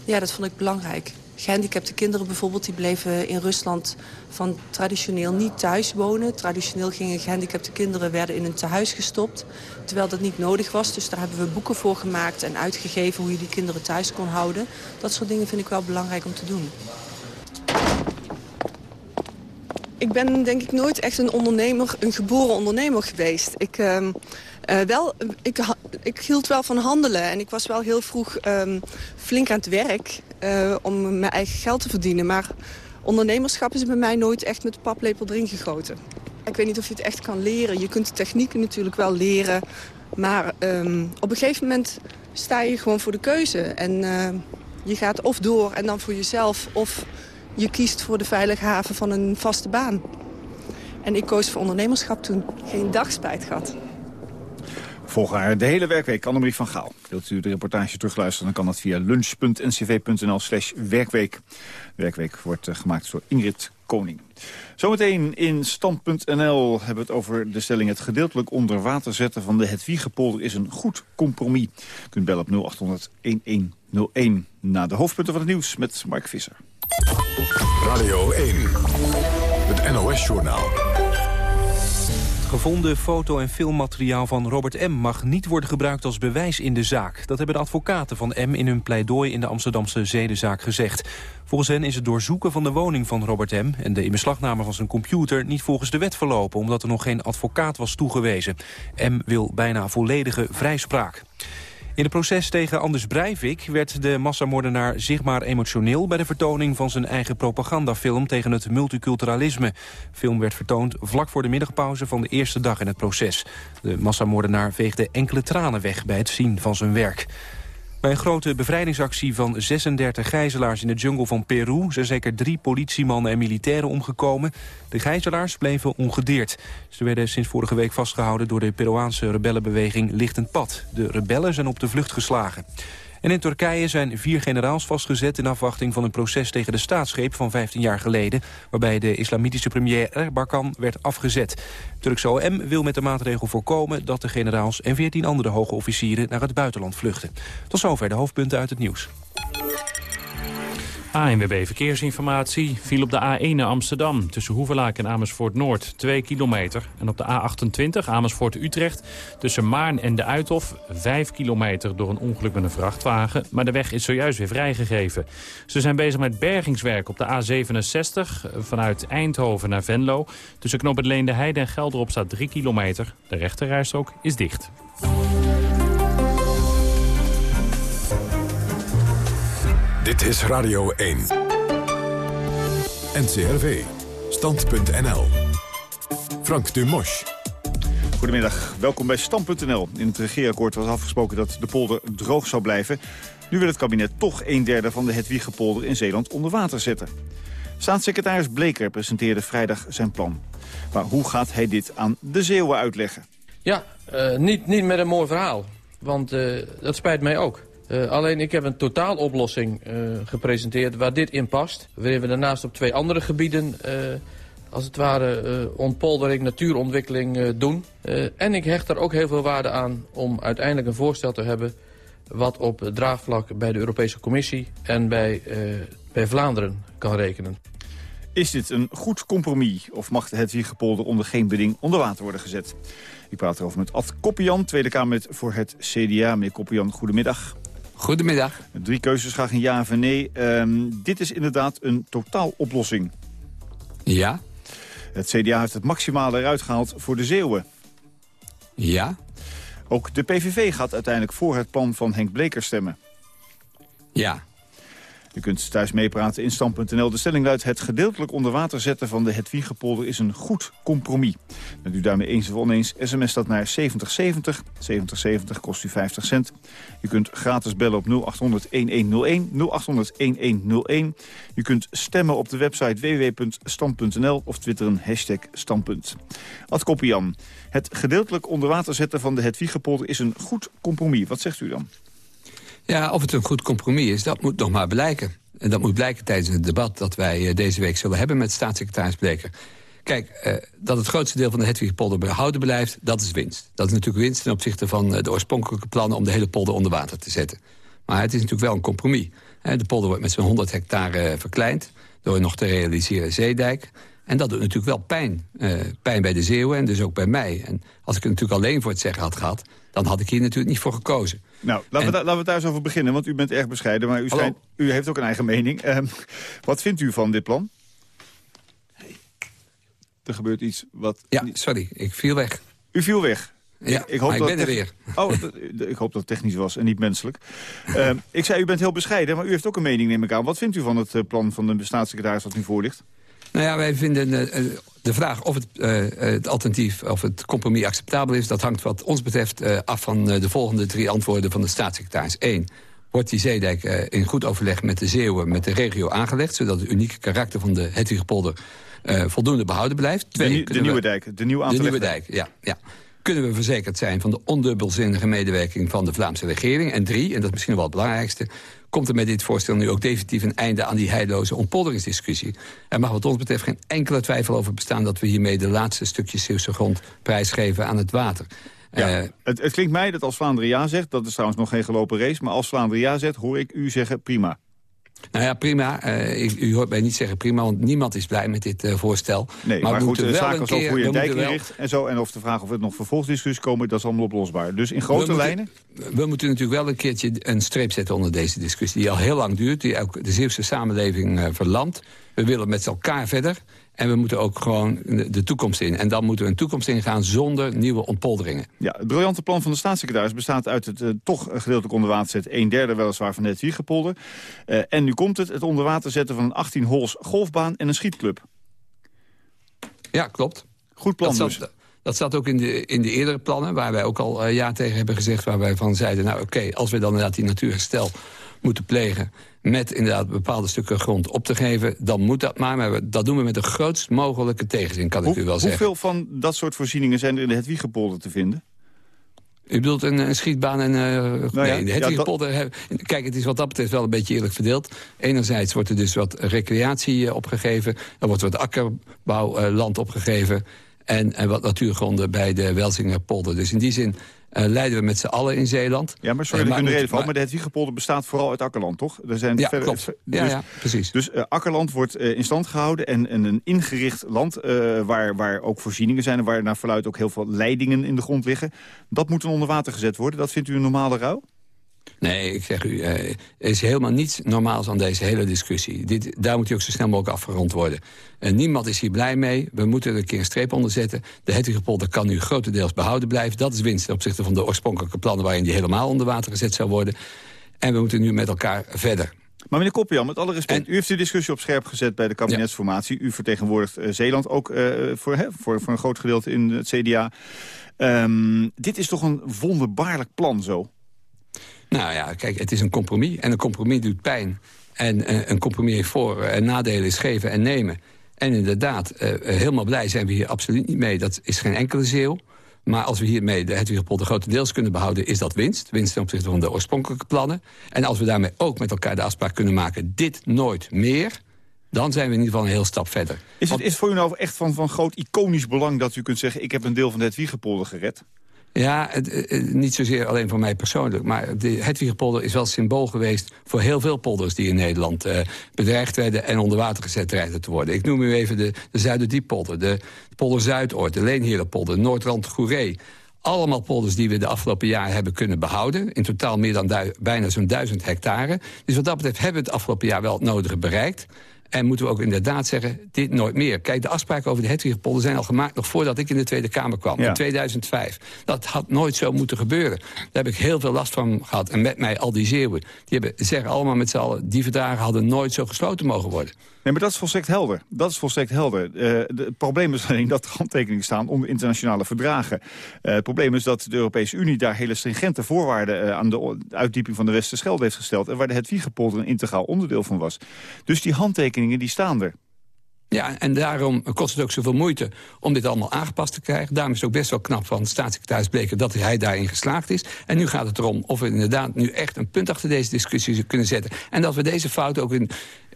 Ja, dat vond ik belangrijk. Gehandicapte kinderen bijvoorbeeld, die bleven in Rusland van traditioneel niet thuis wonen. Traditioneel gingen gehandicapte kinderen werden in een tehuis gestopt. Terwijl dat niet nodig was. Dus daar hebben we boeken voor gemaakt en uitgegeven hoe je die kinderen thuis kon houden. Dat soort dingen vind ik wel belangrijk om te doen. Ik ben denk ik nooit echt een ondernemer, een geboren ondernemer geweest. Ik, uh, uh, wel, ik, ik hield wel van handelen en ik was wel heel vroeg um, flink aan het werk uh, om mijn eigen geld te verdienen. Maar ondernemerschap is bij mij nooit echt met paplepel erin gegoten. Ik weet niet of je het echt kan leren. Je kunt de technieken natuurlijk wel leren. Maar um, op een gegeven moment sta je gewoon voor de keuze. En uh, je gaat of door en dan voor jezelf... of je kiest voor de veilige haven van een vaste baan. En ik koos voor ondernemerschap toen. Geen dag spijt gehad. Volg haar de hele werkweek, Annemarie van Gaal. Wilt u de reportage terugluisteren, dan kan dat via lunch.ncv.nl slash werkweek. Werkweek wordt uh, gemaakt door Ingrid Koning. Zometeen in Stand.nl hebben we het over de stelling... het gedeeltelijk onder water zetten van de Hetwiegepolder is een goed compromis. U kunt bellen op 0800-1101 na de hoofdpunten van het nieuws met Mark Visser. Radio 1, het NOS-journaal. Gevonden foto- en filmmateriaal van Robert M. mag niet worden gebruikt als bewijs in de zaak. Dat hebben de advocaten van M. in hun pleidooi in de Amsterdamse zedenzaak gezegd. Volgens hen is het doorzoeken van de woning van Robert M. en de inbeslagname van zijn computer niet volgens de wet verlopen... omdat er nog geen advocaat was toegewezen. M. wil bijna volledige vrijspraak. In het proces tegen Anders Breivik werd de massamoordenaar zichtbaar emotioneel... bij de vertoning van zijn eigen propagandafilm tegen het multiculturalisme. De film werd vertoond vlak voor de middagpauze van de eerste dag in het proces. De massamoordenaar veegde enkele tranen weg bij het zien van zijn werk. Bij een grote bevrijdingsactie van 36 gijzelaars in de jungle van Peru... zijn zeker drie politiemannen en militairen omgekomen. De gijzelaars bleven ongedeerd. Ze werden sinds vorige week vastgehouden door de Peruaanse rebellenbeweging Lichtend Pad. De rebellen zijn op de vlucht geslagen. En in Turkije zijn vier generaals vastgezet in afwachting van een proces tegen de staatsgreep van 15 jaar geleden, waarbij de islamitische premier Erbakan werd afgezet. Turkse OM wil met de maatregel voorkomen dat de generaals en 14 andere hoge officieren naar het buitenland vluchten. Tot zover de hoofdpunten uit het nieuws. ANWB Verkeersinformatie viel op de A1 naar Amsterdam... tussen Hoevelaak en Amersfoort Noord, 2 kilometer. En op de A28 Amersfoort-Utrecht tussen Maarn en de Uithof... 5 kilometer door een ongeluk met een vrachtwagen. Maar de weg is zojuist weer vrijgegeven. Ze zijn bezig met bergingswerk op de A67... vanuit Eindhoven naar Venlo. Tussen Knoppen Leende Heide en Gelderop staat 3 kilometer. De rechterrijstrook is dicht. Dit is Radio 1. NCRV. Stand.nl. Frank Dumosch. Goedemiddag, welkom bij Stand.nl. In het regeerakkoord was afgesproken dat de polder droog zou blijven. Nu wil het kabinet toch een derde van de Hedwiggepolder in Zeeland onder water zetten. Staatssecretaris Bleker presenteerde vrijdag zijn plan. Maar hoe gaat hij dit aan de Zeeuwen uitleggen? Ja, uh, niet, niet met een mooi verhaal. Want uh, dat spijt mij ook. Uh, alleen ik heb een totaaloplossing uh, gepresenteerd waar dit in past. Waarin we daarnaast op twee andere gebieden uh, als het ware ontpoldering, natuurontwikkeling doen. en ik hecht er ook heel veel waarde aan om uiteindelijk een voorstel te hebben... wat op draagvlak bij de Europese Commissie en bij, bij Vlaanderen kan rekenen. Is dit een goed compromis of mag het Wiegepolder onder geen beding onder water worden gezet? Ik praat erover met Ad Koppian, Tweede Kamerlid voor het CDA. Meneer Koppian, goedemiddag. Goedemiddag. Drie keuzes, graag een ja of een nee. Um, dit is inderdaad een totaaloplossing. Ja. Het CDA heeft het maximale eruit gehaald voor de Zeeuwen. Ja. Ook de PVV gaat uiteindelijk voor het plan van Henk Bleker stemmen. Ja. U kunt thuis meepraten in stand.nl. De stelling luidt het gedeeltelijk onder water zetten van de Hedwiegepolder is een goed compromis. Bent u daarmee eens of oneens, sms dat naar 7070. 7070 kost u 50 cent. U kunt gratis bellen op 0800-1101, 0800-1101. U kunt stemmen op de website www.stand.nl of twitteren hashtag standpunt. Ad Koppian, het gedeeltelijk onder water zetten van de Hedwiegepolder is een goed compromis. Wat zegt u dan? Ja, of het een goed compromis is, dat moet nog maar blijken. En dat moet blijken tijdens het debat dat wij eh, deze week zullen hebben met staatssecretaris Bleker. Kijk, eh, dat het grootste deel van de Hedwigpolder behouden blijft, dat is winst. Dat is natuurlijk winst ten opzichte van eh, de oorspronkelijke plannen om de hele polder onder water te zetten. Maar het is natuurlijk wel een compromis. De polder wordt met zo'n 100 hectare verkleind door een nog te realiseren zeedijk. En dat doet natuurlijk wel pijn. Pijn bij de Zeeuwen en dus ook bij mij. En als ik het natuurlijk alleen voor het zeggen had gehad... dan had ik hier natuurlijk niet voor gekozen. Nou, laten, we, laten we daar eens over beginnen, want u bent erg bescheiden... maar u, schijnt, u heeft ook een eigen mening. Uh, wat vindt u van dit plan? Er gebeurt iets wat... Ja, sorry, ik viel weg. U viel weg? Ja, ik, hoop ik dat ben er weer. Oh, ik hoop dat het technisch was en niet menselijk. Uh, ik zei, u bent heel bescheiden, maar u heeft ook een mening, neem ik aan. Wat vindt u van het uh, plan van de staatssecretaris dat nu voor ligt? Nou ja, wij vinden uh, de vraag of het, uh, het, alternatief, of het compromis acceptabel is... dat hangt wat ons betreft uh, af van de volgende drie antwoorden van de staatssecretaris. Eén, wordt die zeedijk in goed overleg met de Zeeuwen, met de regio aangelegd... zodat het unieke karakter van de Hedwigpolder voldoende behouden blijft. Twee, de, de nieuwe dijk, de nieuwe De nieuwe dijk, ja. ja kunnen we verzekerd zijn van de ondubbelzinnige medewerking van de Vlaamse regering. En drie, en dat is misschien wel het belangrijkste... komt er met dit voorstel nu ook definitief een einde aan die heilloze ontpolderingsdiscussie. Er mag wat ons betreft geen enkele twijfel over bestaan... dat we hiermee de laatste stukjes Zeeuwse grond prijsgeven aan het water. Ja, uh, het, het klinkt mij dat als Vlaanderen ja zegt, dat is trouwens nog geen gelopen race... maar als Vlaanderen ja zegt, hoor ik u zeggen prima. Nou ja, prima. Uh, u hoort mij niet zeggen prima, want niemand is blij met dit uh, voorstel. Nee, maar, maar goed, de zaak als keer, hoe je een dijk inricht en zo... en of de vraag of het nog vervolgdiscussies komen, dat is allemaal oplosbaar. Dus in grote we lijnen... Moeten, we moeten natuurlijk wel een keertje een streep zetten onder deze discussie... die al heel lang duurt, die ook de Zeeuwse samenleving uh, verlamt. We willen met elkaar verder. En we moeten ook gewoon de toekomst in. En dan moeten we een toekomst ingaan zonder nieuwe ontpolderingen. Ja, het briljante plan van de staatssecretaris bestaat uit het uh, toch gedeeltelijk onder water zetten. Een derde weliswaar van het Wiegepolder. Uh, en nu komt het, het onder water zetten van een 18 holes golfbaan en een schietclub. Ja, klopt. Goed plan dat dus. Zat, dat zat ook in de, in de eerdere plannen, waar wij ook al uh, ja tegen hebben gezegd... waar wij van zeiden, nou oké, okay, als we dan inderdaad die natuurherstel moeten plegen met inderdaad bepaalde stukken grond op te geven... dan moet dat maar. maar dat doen we met de grootst mogelijke tegenzin, kan Hoe, ik u wel zeggen. Hoeveel van dat soort voorzieningen zijn er in de Hedwiegepolder te vinden? U bedoelt een, een schietbaan en... Uh, nou ja, nee, de. Ja, dat... Kijk, het is wat dat betreft wel een beetje eerlijk verdeeld. Enerzijds wordt er dus wat recreatie uh, opgegeven. Er wordt wat akkerbouwland uh, opgegeven. En, en wat natuurgronden bij de Welzingerpolder. Dus in die zin uh, leiden we met z'n allen in Zeeland. Ja, maar sorry uh, dat ik u de reden val, maar de Hedwiegepolder bestaat vooral uit akkerland, toch? Er zijn ja, verder, klopt. Dus, ja, ja, precies. Dus uh, akkerland wordt in stand gehouden en, en, een ingericht land... waar, waar ook voorzieningen zijn en waar naar verluidt ook heel veel leidingen in de grond liggen. Dat moet onder water gezet worden. Dat vindt u een normale rouw? Nee, ik zeg u, uh, er is helemaal niets normaals aan deze hele discussie. Dit, daar moet hij ook zo snel mogelijk afgerond worden. Niemand is hier blij mee. We moeten er een keer een streep onder zetten. De Hedwigepolder kan nu grotendeels behouden blijven. Dat is winst ten opzichte van de oorspronkelijke plannen... waarin die helemaal onder water gezet zou worden. En we moeten nu met elkaar verder. Maar meneer Koppian, met alle respect, en, u heeft de discussie op scherp gezet bij de kabinetsformatie. Ja. U vertegenwoordigt uh, Zeeland ook uh, voor, hè, voor, voor een groot gedeelte in het CDA. Um, dit is toch een wonderbaarlijk plan zo? Nou ja, kijk, het is een compromis. En een compromis doet pijn. En uh, een compromis heeft voor- en nadelen is geven en nemen. En inderdaad, uh, helemaal blij zijn we hier absoluut niet mee. Dat is geen enkele zeeuw. Maar als we hiermee de Hedwigepolder grotendeels kunnen behouden... is dat winst. Winst ten opzichte van de oorspronkelijke plannen. En als we daarmee ook met elkaar de afspraak kunnen maken... dit nooit meer, dan zijn we in ieder geval een heel stap verder. Is het, is het voor u nou echt van, van groot iconisch belang... dat u kunt zeggen, ik heb een deel van de Hedwigepolder gered? Ja, het, het, niet zozeer alleen voor mij persoonlijk. Maar de Hedwigepolder is wel symbool geweest... voor heel veel polders die in Nederland uh, bedreigd werden... en onder water gezet dreigden te worden. Ik noem u even de, de Zuiderdiepolder, de polder Zuidoord... de Leenherenpolder, Noordrand Goeree. Allemaal polders die we de afgelopen jaren hebben kunnen behouden. In totaal meer dan bijna zo'n duizend hectare. Dus wat dat betreft hebben we het afgelopen jaar wel het nodige bereikt. En moeten we ook inderdaad zeggen, dit nooit meer. Kijk, de afspraken over de Hedwigpolder zijn al gemaakt... nog voordat ik in de Tweede Kamer kwam, in 2005. Dat had nooit zo moeten gebeuren. Daar heb ik heel veel last van gehad. En met mij al die Zeeuwen. Die hebben, zeggen allemaal met z'n allen... die verdragen hadden nooit zo gesloten mogen worden. Nee, maar dat is volstrekt helder. Dat is volstrekt helder. Uh, het probleem is alleen dat er handtekeningen staan onder internationale verdragen. Uh, het probleem is dat de Europese Unie daar hele stringente voorwaarden... Uh, aan de uitdieping van de Westerschelde heeft gesteld... en waar de Hedwiegepolder een integraal onderdeel van was. Dus die handtekeningen die staan er. Ja, en daarom kost het ook zoveel moeite om dit allemaal aangepast te krijgen. Daarom is het ook best wel knap van staatssecretaris Bleker dat hij daarin geslaagd is. En nu gaat het erom of we inderdaad nu echt een punt achter deze discussie kunnen zetten. En dat we deze fout ook in,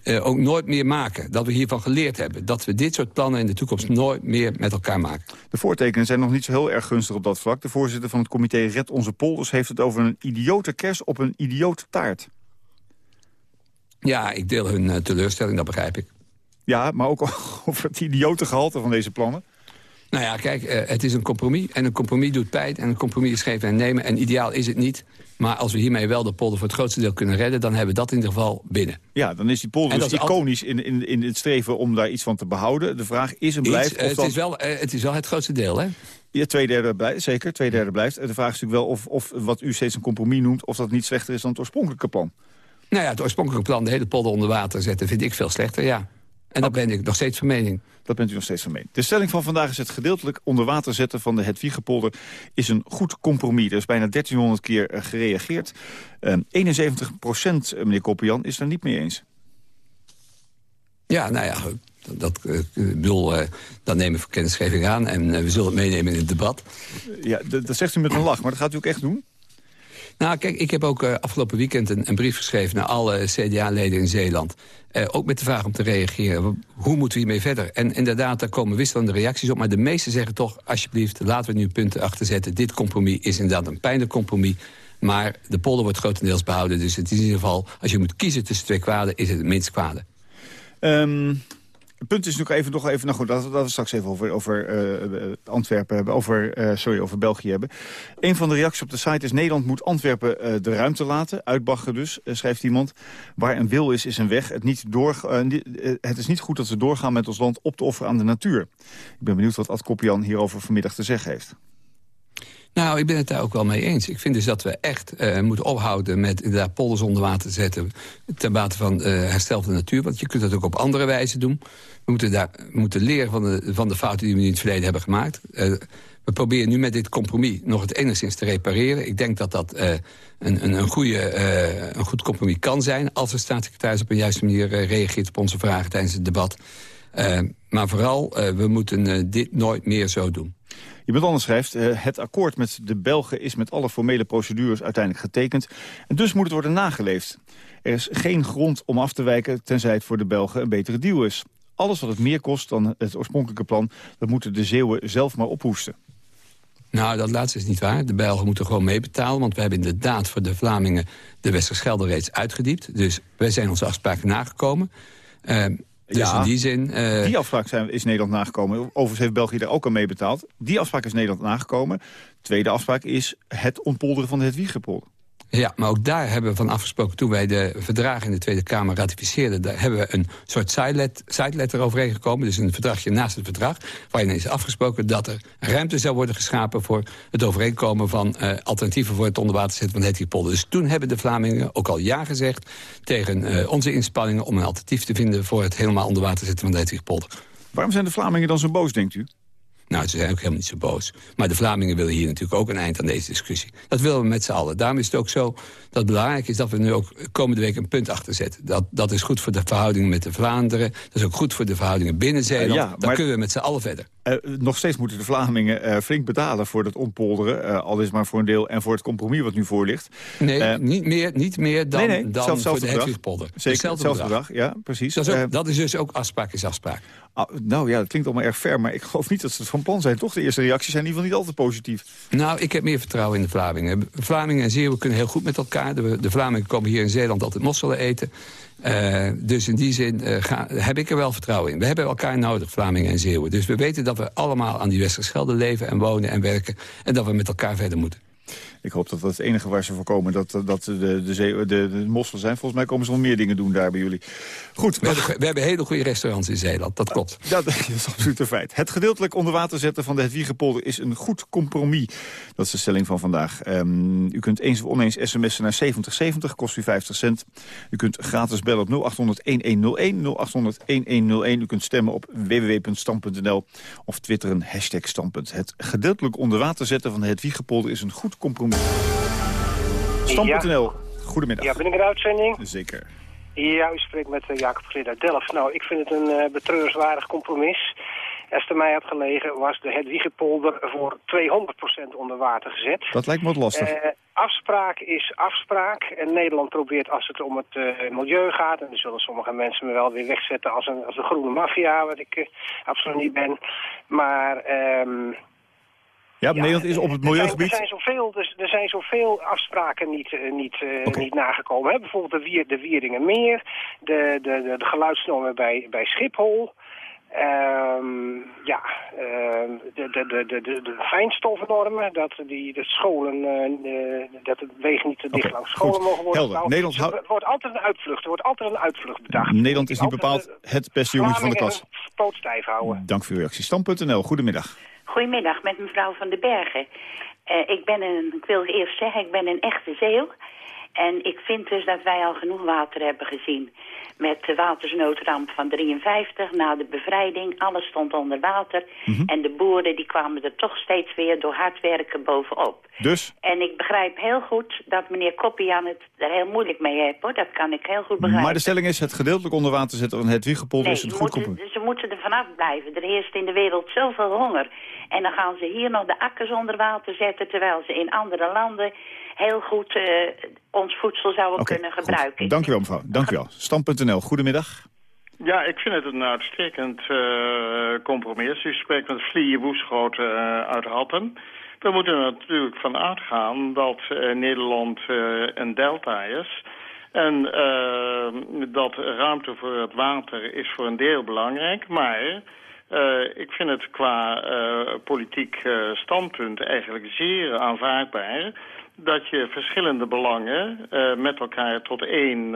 uh, ook nooit meer maken. Dat we hiervan geleerd hebben. Dat we dit soort plannen in de toekomst nooit meer met elkaar maken. De voortekenen zijn nog niet zo heel erg gunstig op dat vlak. De voorzitter van het comité Red Onze Polders heeft het over een idiote kers op een idiote taart. Ja, ik deel hun uh, teleurstelling, dat begrijp ik. Ja, maar ook over het idiote gehalte van deze plannen. Nou ja, kijk, uh, het is een compromis. En een compromis doet pijn. En een compromis is geven en nemen. En ideaal is het niet. Maar als we hiermee wel de polder voor het grootste deel kunnen redden... dan hebben we dat in ieder geval binnen. Ja, dan is die polder dus iconisch in, in, in het streven om daar iets van te behouden. De vraag is en blijft... Iets, of het, is wel, uh, het is wel het grootste deel, hè? Ja, twee derde blijft, zeker. Twee derde blijft. De vraag is natuurlijk wel of, of wat u steeds een compromis noemt... of dat niet slechter is dan het oorspronkelijke plan. Nou ja, het oorspronkelijke plan, de hele polder onder water zetten... vind ik veel slechter, ja. En dat ben ik nog steeds van mening. Dat bent u nog steeds van mening. De stelling van vandaag is het gedeeltelijk onder water zetten van de Hedwiegepolder is een goed compromis. Er is bijna 1300 keer eh, gereageerd. Uh, 71 procent, eh, meneer Koppian, is er niet mee eens. Ja, nou ja, dat, uh, bedoel, uh, dat nemen we kennisgeving aan en uh, we zullen het meenemen in het debat. Ja, dat zegt u met een lach, maar dat gaat u ook echt doen? Nou, kijk, ik heb ook uh, afgelopen weekend een, een, brief geschreven... naar alle CDA-leden in Zeeland. Uh, ook met de vraag om te reageren. Hoe moeten we hiermee verder? En inderdaad, daar komen wisselende reacties op. Maar de meesten zeggen toch, alsjeblieft, laten we nu punten achter zetten. Dit compromis is inderdaad een pijnlijk compromis. Maar de polder wordt grotendeels behouden. Dus het is in ieder geval, als je moet kiezen tussen twee kwaden... is het het minst kwade. Um, het punt is nog even, nog even nou goed, dat, dat we straks even over, over uh, Antwerpen hebben, over, uh, sorry, over België hebben. Een van de reacties op de site is Nederland moet Antwerpen de ruimte laten, uitbaggeren dus, schrijft iemand. Waar een wil is, is een weg. Het, niet door, het is niet goed dat we doorgaan met ons land op te offeren aan de natuur. Ik ben benieuwd wat Ad Koppian hierover vanmiddag te zeggen heeft. Nou, ik ben het daar ook wel mee eens. Ik vind dus dat we echt uh, moeten ophouden met inderdaad polders onder water zetten... ten bate van uh, herstel van de natuur. Want je kunt dat ook op andere wijze doen. We moeten, daar, moeten leren van de, van de fouten die we in het verleden hebben gemaakt. Uh, we proberen nu met dit compromis nog het enigszins te repareren. Ik denk dat dat een, een, een, goede, een goed compromis kan zijn... als de staatssecretaris op een juiste manier reageert op onze vragen tijdens het debat. maar vooral, we moeten dit nooit meer zo doen. Iemand anders schrijft, uh, het akkoord met de Belgen is met alle formele procedures uiteindelijk getekend. En dus moet het worden nageleefd. Er is geen grond om af te wijken, tenzij het voor de Belgen een betere deal is. Alles wat het meer kost dan het oorspronkelijke plan, dat moeten de Zeeuwen zelf maar ophoesten. Nou, dat laatste is niet waar. De Belgen moeten gewoon meebetalen. Want we hebben inderdaad voor de Vlamingen de Westerschelde reeds uitgediept. Dus wij zijn onze afspraken nagekomen. Uh, dus ja, in die zin... Uh... Die afspraak zijn, is Nederland nagekomen. Overigens heeft België daar ook aan mee betaald. Die afspraak is Nederland nagekomen. Tweede afspraak is het ontpolderen van het Wiegepolder. Ja, maar ook daar hebben we van afgesproken... toen wij de verdragen in de Tweede Kamer ratificeerden... daar hebben we een soort sideletter overeengekomen. Dus een verdragje naast het verdrag. Waarin is afgesproken dat er ruimte zou worden geschapen... voor het overeenkomen van uh, alternatieven voor het onderwaterzetten van het Polder. Dus toen hebben de Vlamingen ook al ja gezegd... tegen uh, onze inspanningen om een alternatief te vinden... voor het helemaal onderwaterzetten van de Polder. Waarom zijn de Vlamingen dan zo boos, denkt u? Nou, ze zijn ook helemaal niet zo boos. Maar de Vlamingen willen hier natuurlijk ook een eind aan deze discussie. Dat willen we met z'n allen. Daarom is het ook zo dat het belangrijk is dat we nu ook komende week een punt achter zetten. Dat, dat is goed voor de verhoudingen met de Vlaanderen. Dat is ook goed voor de verhoudingen binnen Zeeland. Ja, Dan kunnen we met z'n allen verder. Uh, nog steeds moeten de Vlamingen uh, flink betalen voor dat ontpolderen. al is maar voor een deel en voor het compromis wat nu voor ligt. Nee, niet, meer, niet meer dan, nee, nee, dan voor de Hedwigpolder. Zeker, hetzelfde bedrag. bedrag. Ja, precies. Dat is, ook, dat is dus ook afspraak is afspraak. Ah, nou ja, dat klinkt allemaal erg ver, maar ik geloof niet dat ze het van plan zijn. Toch, de eerste reacties zijn in ieder geval niet altijd positief. Nou, ik heb meer vertrouwen in de Vlamingen. Vlamingen en Zeeuwen kunnen heel goed met elkaar. De, de Vlamingen komen hier in Zeeland altijd mosselen eten. Uh, dus in die zin uh, ga, heb ik er wel vertrouwen in. We hebben elkaar nodig, Vlamingen en Zeeuwen. Dus we weten dat we allemaal aan die Westerschelde leven en wonen en werken... en dat we met elkaar verder moeten. Ik hoop dat dat het enige waar ze voorkomen dat, dat de, de, de, zijn. Volgens mij komen ze nog meer dingen doen daar bij jullie. Goed. We, hebben, we hebben hele goede restaurants in Zeeland, dat klopt. Dat, dat is absoluut een feit. Het gedeeltelijk onder water zetten van de Hedwiegepolder is een goed compromis. Dat is de stelling van vandaag. Ehm, u kunt eens of oneens sms'en naar 7070, kost u 50 cent. U kunt gratis bellen op 0800-1101, 0800-1101. U kunt stemmen op www.stam.nl of twitteren hashtag standpunt. Het gedeeltelijk onder water zetten van de Hedwiegepolder is een goed compromis. Stam.nl, goedemiddag. Ja, ben ik in de uitzending? Zeker. Ja, u spreekt met uh, Jacob Grid uit Delft. Nou, ik vind het een uh, betreurenswaardig compromis. Als het mij had gelegen, was de Hedwiegepolder voor 200% onder water gezet. Dat lijkt me wat lastig. Uh, afspraak is afspraak. En Nederland probeert, als het om het milieu gaat... en dan zullen sommige mensen me wel weer wegzetten als een, als een groene maffia... wat ik absoluut niet ben. Maar... Um, ja, Nederland is op het milieugebied... Er zijn, zoveel, er, er zijn zoveel afspraken niet, uh, niet, okay. niet nagekomen. Hè? Bijvoorbeeld de, Wier, de Wieringenmeer, de, de, de, de geluidsnormen bij, bij Schiphol... Um, ja, uh, de, de, de, de, de, de fijnstofnormen, dat die, de scholen, uh, dat het wegen niet te dicht okay, langs scholen goed. mogen worden. Helder. Nederland dus er wordt altijd een uitvlucht, er wordt altijd een uitvlucht bedacht. Nederland is niet bepaald het beste jongetje van de klas. Poot stijf houden. Dank voor uw reactie. Stam.nl, goedemiddag. Goedemiddag, met mevrouw Van den Bergen. Uh, ik ben een, ik wil eerst zeggen, ik ben een echte zeeuw. En ik vind dus dat wij al genoeg water hebben gezien. Met de watersnoodramp van 53, na de bevrijding, alles stond onder water. Mm -hmm. En de boeren die kwamen er toch steeds weer door hard werken bovenop. Dus? En ik begrijp heel goed dat meneer Koppian het er heel moeilijk mee heeft. Hoor. Dat kan ik heel goed begrijpen. Maar de stelling is, het gedeeltelijk onder water zetten van het Wiegepolder nee, is het goed moeten, Ze moeten er vanaf blijven. Er heerst in de wereld zoveel honger. En dan gaan ze hier nog de akkers onder water zetten... terwijl ze in andere landen heel goed uh, ons voedsel zouden okay, kunnen gebruiken. Goed. Dank u wel, mevrouw. Dank u wel. Stam.nl, goedemiddag. Ja, ik vind het een uitstekend uh, compromis. U spreekt met Vlie Woeschoot uh, uit Hatten. We moeten er natuurlijk van uitgaan dat uh, Nederland een delta is... En dat ruimte voor het water is voor een deel belangrijk, maar... Uh, ik vind het qua uh, politiek uh, standpunt eigenlijk zeer aanvaardbaar dat je verschillende belangen met elkaar tot één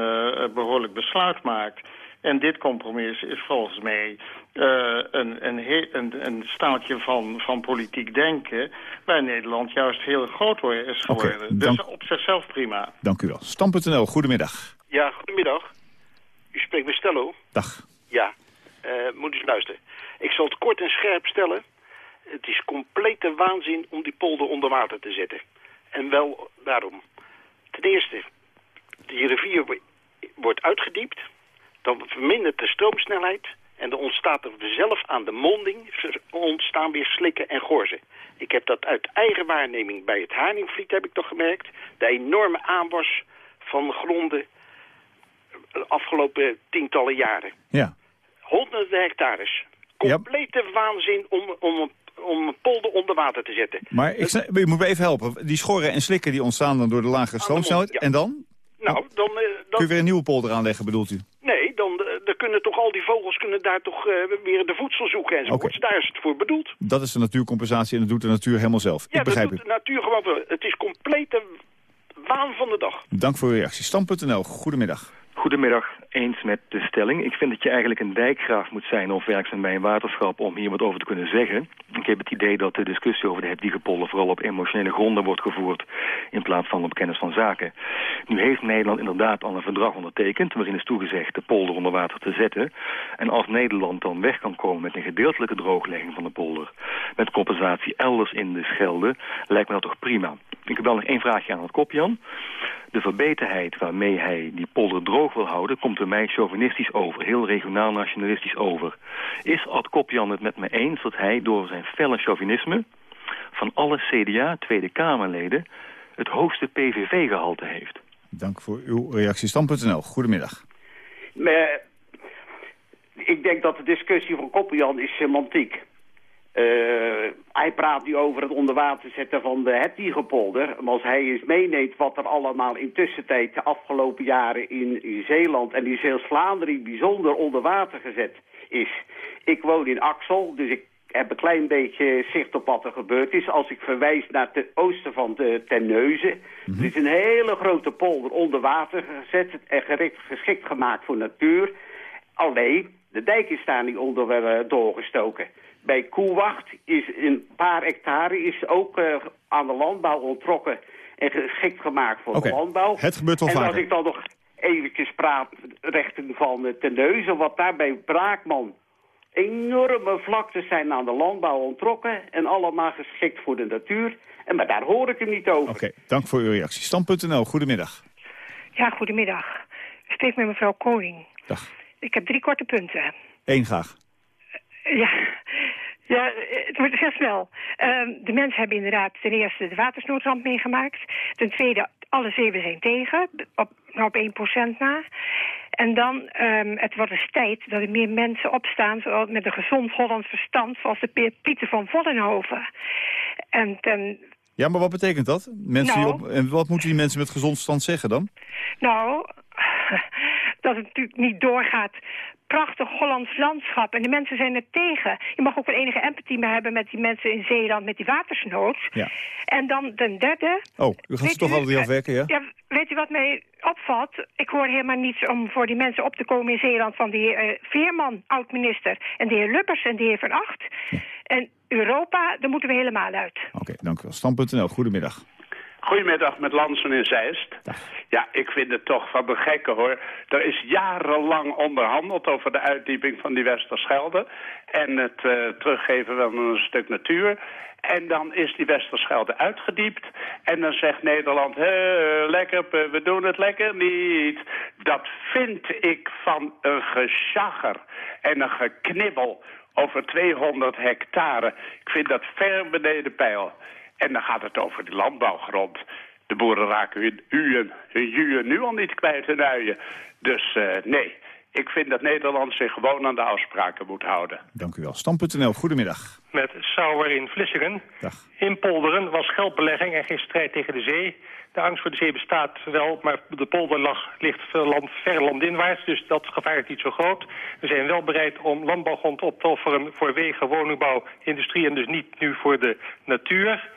behoorlijk besluit maakt. En dit compromis is volgens mij een, een, een, een staaltje van, van politiek denken... waar Nederland juist heel groot is geworden. Okay, dank... Dus op zichzelf prima. Dank u wel. Stam.nl, goedemiddag. Ja, goedemiddag. U spreekt met Stello. Dag. Ja, moet eens luisteren. Ik zal het kort en scherp stellen. Het is complete waanzin om die polder onder water te zetten. En wel daarom. Ten eerste, die rivier wordt uitgediept. Dan vermindert de stroomsnelheid. En dan ontstaat er zelf aan de monding ontstaan weer slikken en gorzen. Ik heb dat uit eigen waarneming bij het Haringvliet heb ik toch gemerkt. De enorme aanwas van gronden de afgelopen tientallen jaren. Ja. Honderden hectares. Complete ja. waanzin om, om, om polder onder water te zetten. Maar ik, je moet me even helpen. Die schorren en slikken die ontstaan dan door de lagere stroomsnelheid. Ja. En dan? Nou, dan, uh, dan... Kun je weer een nieuwe polder aanleggen, bedoelt u? Nee, dan, uh, dan kunnen toch al die vogels kunnen daar toch uh, weer de voedsel zoeken enzovoort. Okay. Daar is het voor bedoeld. Dat is de natuurcompensatie en dat doet de natuur helemaal zelf. Ja, ik begrijp dat doet de natuur gewoon wel. Het is complete waan van de dag. Dank voor uw reactie. Stam.nl, goedemiddag. Goedemiddag, eens met de stelling. Ik vind dat je eigenlijk een dijkgraaf moet zijn of werkzaam bij een waterschap om hier wat over te kunnen zeggen. Ik heb het idee dat de discussie over de Hedwiegepolder vooral op emotionele gronden wordt gevoerd in plaats van op kennis van zaken. Nu heeft Nederland inderdaad al een verdrag ondertekend waarin is toegezegd de polder onder water te zetten. En als Nederland dan weg kan komen met een gedeeltelijke drooglegging van de polder, met compensatie elders in de Schelde, lijkt me dat toch prima. Ik heb wel nog één vraagje aan het kopjan. De verbetenheid waarmee hij die polder droog wil houden... komt bij mij chauvinistisch over, heel regionaal nationalistisch over. Is Ad Kopjan het met me eens dat hij door zijn felle chauvinisme... van alle CDA Tweede Kamerleden het hoogste PVV-gehalte heeft? Dank voor uw reactie. Stam.nl, goedemiddag. Maar, ik denk dat de discussie van Kopjan is semantiek. Uh, hij praat nu over het onder water zetten van de Hettiegepolder. Maar als hij eens meeneemt wat er allemaal in tussentijd de afgelopen jaren in, in Zeeland en in Zeeuws-Vlaanderen bijzonder onder water gezet is. Ik woon in Axel, dus ik heb een klein beetje zicht op wat er gebeurd is. Als ik verwijs naar het oosten van de Terneuzen. Mhm. Er is een hele grote polder onder water gezet en gericht, geschikt gemaakt voor natuur. Alleen, de dijk is daar niet onder eh, doorgestoken. Bij Koewacht is een paar hectare is ook eh, aan de landbouw ontrokken en geschikt gemaakt voor de landbouw. het gebeurt wel en vaker. als ik dan nog eventjes praat richting van uh, Terneuzen, wat daar bij Braakman enorme vlaktes zijn aan de landbouw ontrokken en allemaal geschikt voor de natuur. En maar daar hoor ik hem niet over. Oké, dank voor uw reactie. Stam.nl, goedemiddag. Ja, goedemiddag. Ik spreek met mevrouw Koning. Dag. Ik heb drie korte punten. Eén graag. Ja, ja het wordt heel snel. Ehm, de mensen hebben inderdaad ten eerste de watersnoodramp meegemaakt. Ten tweede, alle zeven zijn tegen, op, nou op 1% na. En dan, ehm, het wordt eens tijd dat er meer mensen opstaan... zoals met een gezond Hollands verstand, zoals de Pieter van Vollenhoven. En ten Ja, maar wat betekent dat? Mensen Nou. die op, en wat moeten die mensen met gezond verstand zeggen dan? Nou, dat het natuurlijk niet doorgaat. Prachtig Hollands landschap. En de mensen zijn er tegen. Je mag ook wel enige empathie meer hebben met die mensen in Zeeland met die watersnood. Ja. En dan ten derde... Oh, u gaat ze toch eh, afwerken, ja? Ja, weet u wat mij opvalt? Ik hoor helemaal niets om voor die mensen op te komen in Zeeland... van de heer eh, Veerman, oud-minister, en de heer Lubbers en de heer Van Acht. En Europa, daar moeten we helemaal uit. Oké, dank u wel. Stam.nl, goedemiddag. Goedemiddag, met Lansen in Zeist. Ja, ik vind het toch van de gekke hoor. Er is jarenlang onderhandeld over de uitdieping van die Westerschelde... en het eh, teruggeven van een stuk natuur... En dan is die Westerschelde uitgediept. En dan zegt Nederland, "Hé, lekker, eh, we doen het lekker niet. Dat vind ik van een geschagger en een geknibbel over 200 hectare. Ik vind dat ver beneden peil. En dan gaat het over die landbouwgrond. De boeren raken hun uien, hun nu al niet kwijt hun uien. Dus eh, nee, ik vind dat Nederland zich gewoon aan de afspraken moet houden. Dank u wel. Stam.nl, goedemiddag. met Sauer in Vlissingen. Dag. In Polderen was geldbelegging en geen strijd tegen de zee. De angst voor de zee bestaat wel, maar de polder lag, ligt veel land, ver landinwaarts, dus dat gevaar is niet zo groot. We zijn wel bereid om landbouwgrond op te offeren voor wegen, woningbouw, industrie en dus niet nu voor de natuur.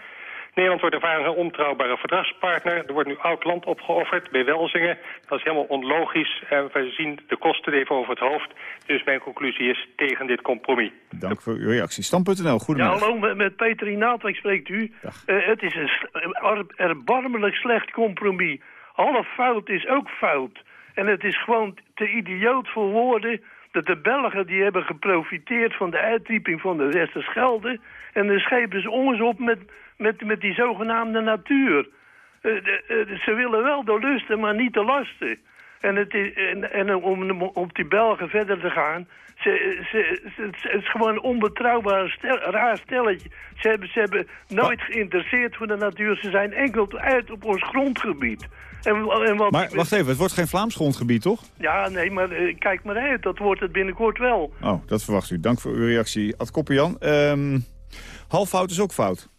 Nederland wordt ervaren een ontrouwbare verdragspartner. Er wordt nu oud land opgeofferd bij Welzingen. Dat is helemaal onlogisch en we zien de kosten even over het hoofd. Dus mijn conclusie is tegen dit compromis. Dank voor uw reactie. Stam.nl, Ja, goedemiddag. hallo, met, met Peter Inaatwijk spreekt u. Eh, het is een er- erbarmelijk slecht compromis. Half fout is ook fout. En het is gewoon te idioot voor woorden dat de Belgen die hebben geprofiteerd van de uitdieping van de Westerschelde. En dan schepen ze ons op met, met, met die zogenaamde natuur. Eh, de- eh, ze willen wel de lusten, maar niet de lasten. En, het is, en, en om op die Belgen verder te gaan... Ze, ze, ze- het is gewoon een onbetrouwbaar stel, raar stelletje. Ze hebben, ze hebben nooit geïnteresseerd voor de natuur. Ze zijn enkel uit op ons grondgebied. En, en wat, Maar wacht even, het wordt geen Vlaams grondgebied, toch? Ja, nee, maar eh, kijk maar uit. Dat wordt het binnenkort wel. Oh, dat verwacht u. Dank voor uw reactie. Ad Koppian, ehm half fout is ook fout.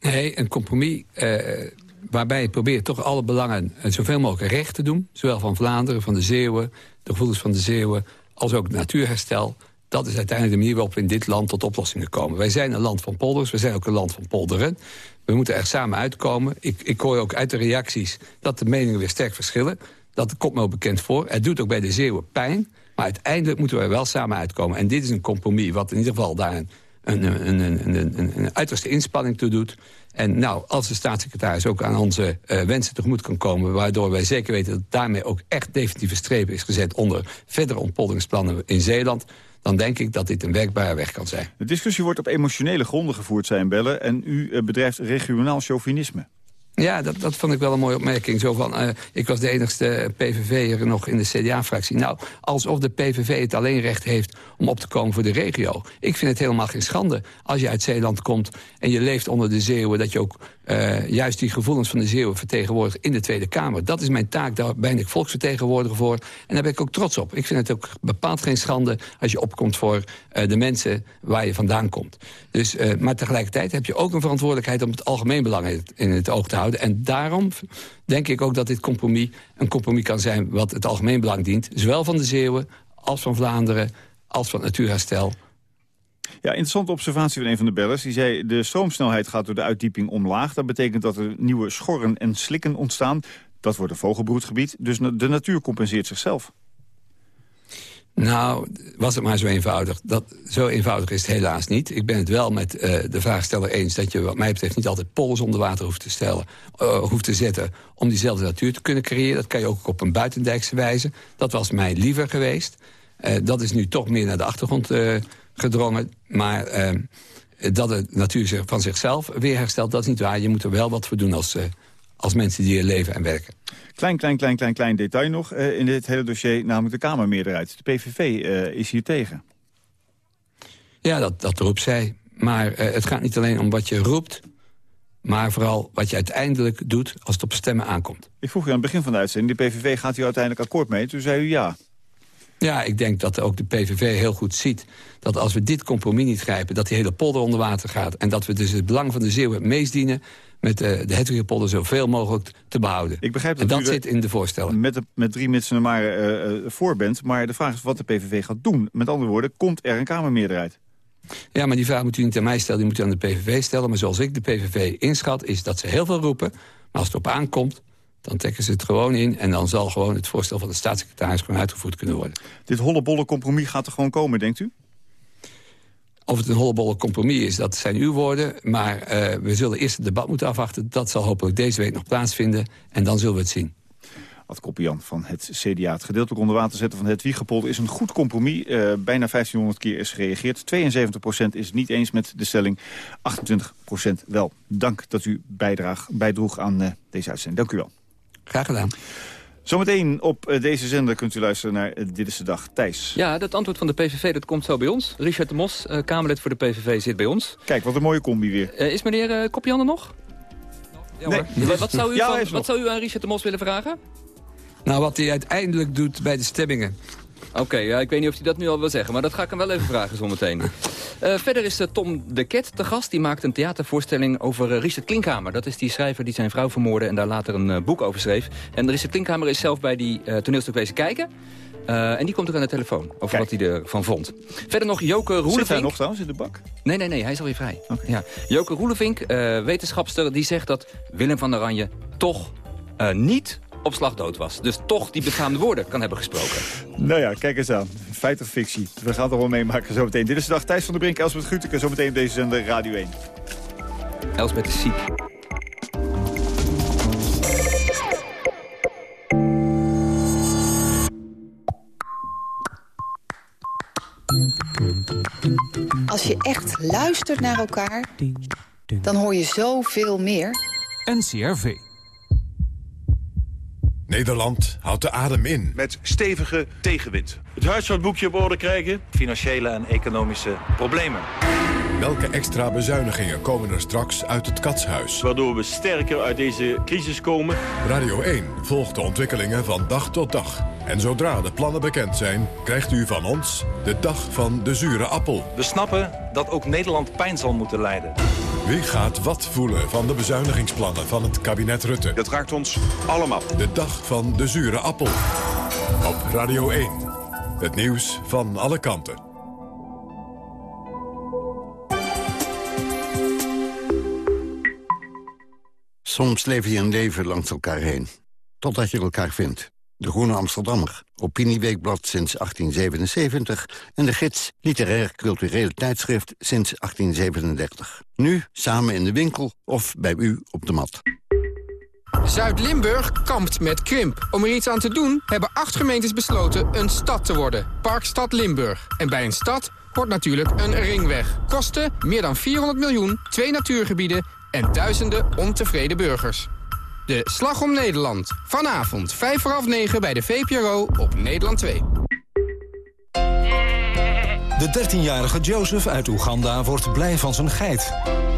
Nee, een compromis eh, waarbij je probeert toch alle belangen eh, zoveel mogelijk recht te doen. Zowel van Vlaanderen, van de Zeeuwen, de gevoelens van de Zeeuwen... als ook natuurherstel. Dat is uiteindelijk de manier waarop we in dit land tot oplossingen komen. Wij zijn een land van polders, we zijn ook een land van polderen. We moeten er samen uitkomen. Ik, ik hoor ook uit de reacties dat de meningen weer sterk verschillen. Dat komt me ook bekend voor. Het doet ook bij de Zeeuwen pijn. Maar uiteindelijk moeten we er wel samen uitkomen. En dit is een compromis wat in ieder geval daar een, uiterste inspanning toe doet. En nou, als de staatssecretaris ook aan onze eh, wensen tegemoet kan komen... waardoor wij zeker weten dat daarmee ook echt definitieve strepen is gezet... onder verdere ontpolderingsplannen in Zeeland... dan denk ik dat dit een werkbare weg kan zijn. De discussie wordt op emotionele gronden gevoerd, zijn bellen. En u eh, bedrijft regionaal chauvinisme. Ja, dat, dat vond ik wel een mooie opmerking. Zo van, eh, ik was de enigste PVV'er nog in de CDA-fractie. Nou, alsof de PVV het alleen recht heeft om op te komen voor de regio. Ik vind het helemaal geen schande als je uit Zeeland komt... en je leeft onder de Zeeuwen... dat je ook eh, juist die gevoelens van de Zeeuwen vertegenwoordigt in de Tweede Kamer. Dat is mijn taak, daar ben ik volksvertegenwoordiger voor. En daar ben ik ook trots op. Ik vind het ook bepaald geen schande als je opkomt voor eh, de mensen waar je vandaan komt. Dus, maar tegelijkertijd heb je ook een verantwoordelijkheid om het algemeen belang in het oog te houden. En daarom denk ik ook dat dit compromis een compromis kan zijn wat het algemeen belang dient. Zowel van de Zeeuwen als van Vlaanderen als van natuurherstel. Ja, interessante observatie van een van de bellers. Die zei, de stroomsnelheid gaat door de uitdieping omlaag. Dat betekent dat er nieuwe schorren en slikken ontstaan. Dat wordt een vogelbroedgebied, dus de natuur compenseert zichzelf. Nou, was het maar zo eenvoudig. Dat, zo eenvoudig is het helaas niet. Ik ben het wel met uh, de vraagsteller eens... dat je wat mij betreft niet altijd pols onder water hoeft te, stellen, uh, hoeft te zetten... om diezelfde natuur te kunnen creëren. Dat kan je ook op een buitendijkse wijze. Dat was mij liever geweest. Uh, dat is nu toch meer naar de achtergrond gedrongen. Maar dat de natuur zich van zichzelf weer herstelt, dat is niet waar. Je moet er wel wat voor doen als, als mensen die hier leven en werken. Klein, klein, klein, klein, klein detail nog uh, in dit hele dossier, namelijk de Kamermeerderheid. De PVV uh, is hier tegen. Ja, dat, dat roept zij. Maar uh, het gaat niet alleen om wat je roept... maar vooral wat je uiteindelijk doet als het op stemmen aankomt. Ik vroeg u aan het begin van de uitzending... de PVV gaat hier uiteindelijk akkoord mee. Toen zei u ja. Ja, ik denk dat ook de PVV heel goed ziet... dat als we dit compromis niet grijpen... dat die hele polder onder water gaat... en dat we dus het belang van de Zeeuwen het meest dienen met uh, de Hedwigepolder zoveel mogelijk te behouden. Ik begrijp dat en dat u zit in de voorstellen. Met, de, met drie mitsen maar uh, voor bent. Maar de vraag is wat de PVV gaat doen. Met andere woorden, komt er een Kamermeerderheid? Ja, maar die vraag moet u niet aan mij stellen, die moet u aan de PVV stellen. Maar zoals ik de PVV inschat, is dat ze heel veel roepen. Maar als het op aankomt, dan trekken ze het gewoon in... en dan zal gewoon het voorstel van de staatssecretaris gewoon uitgevoerd kunnen worden. Dit hollebolle compromis gaat er gewoon komen, denkt u? Of het een hollebolle compromis is, dat zijn uw woorden. Maar uh, we zullen eerst het debat moeten afwachten. Dat zal hopelijk deze week nog plaatsvinden. En dan zullen we het zien. Ad Koppian van het CDA. Het gedeeltelijk onder water zetten van het Wiegepolder is een goed compromis. Uh, bijna 1500 keer is gereageerd. 72% is het niet eens met de stelling. 28% wel. Dank dat u bijdraag, bijdroeg aan uh, deze uitzending. Dank u wel. Graag gedaan. Zometeen op eh, deze zender kunt u luisteren naar Dit is de Dag. Thijs. Ja, dat antwoord van de PVV dat komt zo bij ons. Richard de Mos, uh, Kamerlid voor de PVV, zit bij ons. Kijk, wat een mooie combi weer. Uh, is meneer uh, Kopjan er nog? Ja, nee. Wat, zou u ja, van, wat zou u aan Richard de Mos willen vragen? Nou, wat hij uiteindelijk doet bij de stemmingen. Oké, okay, ja, ik weet niet of hij dat nu al wil zeggen, maar dat ga ik hem wel even vragen zometeen. Uh, verder is uh, Tom de Ket te gast. Die maakt een theatervoorstelling over uh, Richard Klinkhamer. Dat is die schrijver die zijn vrouw vermoordde en daar later een boek over schreef. En Richard Klinkhamer is zelf bij die toneelstuk wezen kijken. en die komt ook aan de telefoon over Kijk. wat hij ervan vond. Verder nog Joke Roelevink. Zit hij nog trouwens in de bak? Nee, nee, nee, hij is alweer vrij. Okay. Ja. Joke Roelevink, wetenschapster, die zegt dat Willem van Oranje toch niet op slag dood was. Dus toch die begaande woorden kan hebben gesproken. Nou ja, kijk eens aan. Feit of fictie. We gaan het wel meemaken zometeen. Dit is de dag Thijs van der Brink, Elsbeth Guteke. Zometeen op deze zender Radio 1. Elsbeth is ziek. Als je echt luistert naar elkaar, dan hoor je zoveel meer. NCRV. Nederland houdt de adem in. Met stevige tegenwind. Het huishoudboekje op orde krijgen. Financiële en economische problemen. Welke extra bezuinigingen komen er straks uit het katshuis? Waardoor we sterker uit deze crisis komen. Radio 1 volgt de ontwikkelingen van dag tot dag. En zodra de plannen bekend zijn, krijgt u van ons de dag van de zure appel. We snappen dat ook Nederland pijn zal moeten lijden. Wie gaat wat voelen van de bezuinigingsplannen van het kabinet Rutte? Dat raakt ons allemaal. De dag van de zure appel. Op Radio 1. Het nieuws van alle kanten. Soms leef je een leven langs elkaar heen. Totdat je elkaar vindt. De Groene Amsterdammer, Opinieweekblad sinds 1877... en de gids Literair Cultureel Tijdschrift sinds 1837. Nu samen in de winkel of bij u op de mat. Zuid-Limburg kampt met krimp. Om er iets aan te doen hebben acht gemeentes besloten een stad te worden. Parkstad Limburg. En bij een stad hoort natuurlijk een ringweg. Kosten meer dan 400 miljoen, twee natuurgebieden en duizenden ontevreden burgers. De Slag om Nederland. Vanavond, 5 voor half 9 bij de VPRO op Nederland 2. De 13-jarige Joseph uit Oeganda wordt blij van zijn geit.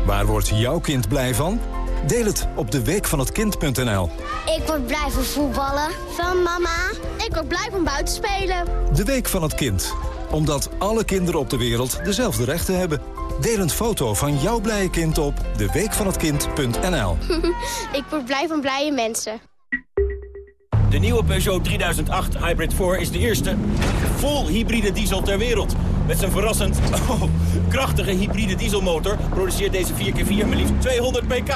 Waar wordt jouw kind blij van? Deel het op de week van het kind.nl. Ik word blij van voetballen. Van mama. Ik word blij van buiten spelen. De week van het kind. Omdat alle kinderen op de wereld dezelfde rechten hebben. Deel een foto van jouw blije kind op deweekvanhetkind.nl. Ik word blij van blije mensen. De nieuwe Peugeot 3008 Hybrid 4 is de eerste vol hybride diesel ter wereld. Met zijn verrassend oh, krachtige hybride dieselmotor produceert deze 4x4 maar liefst 200 pk.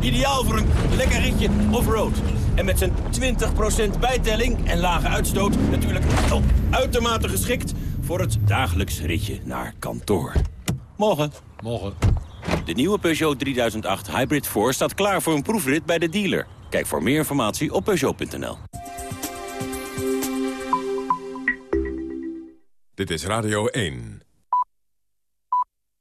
Ideaal voor een lekker ritje off-road. En met zijn 20% bijtelling en lage uitstoot natuurlijk oh, uitermate geschikt voor het dagelijks ritje naar kantoor. Morgen. Morgen. De nieuwe Peugeot 3008 Hybrid 4 staat klaar voor een proefrit bij de dealer. Kijk voor meer informatie op Peugeot.nl. Dit is Radio 1.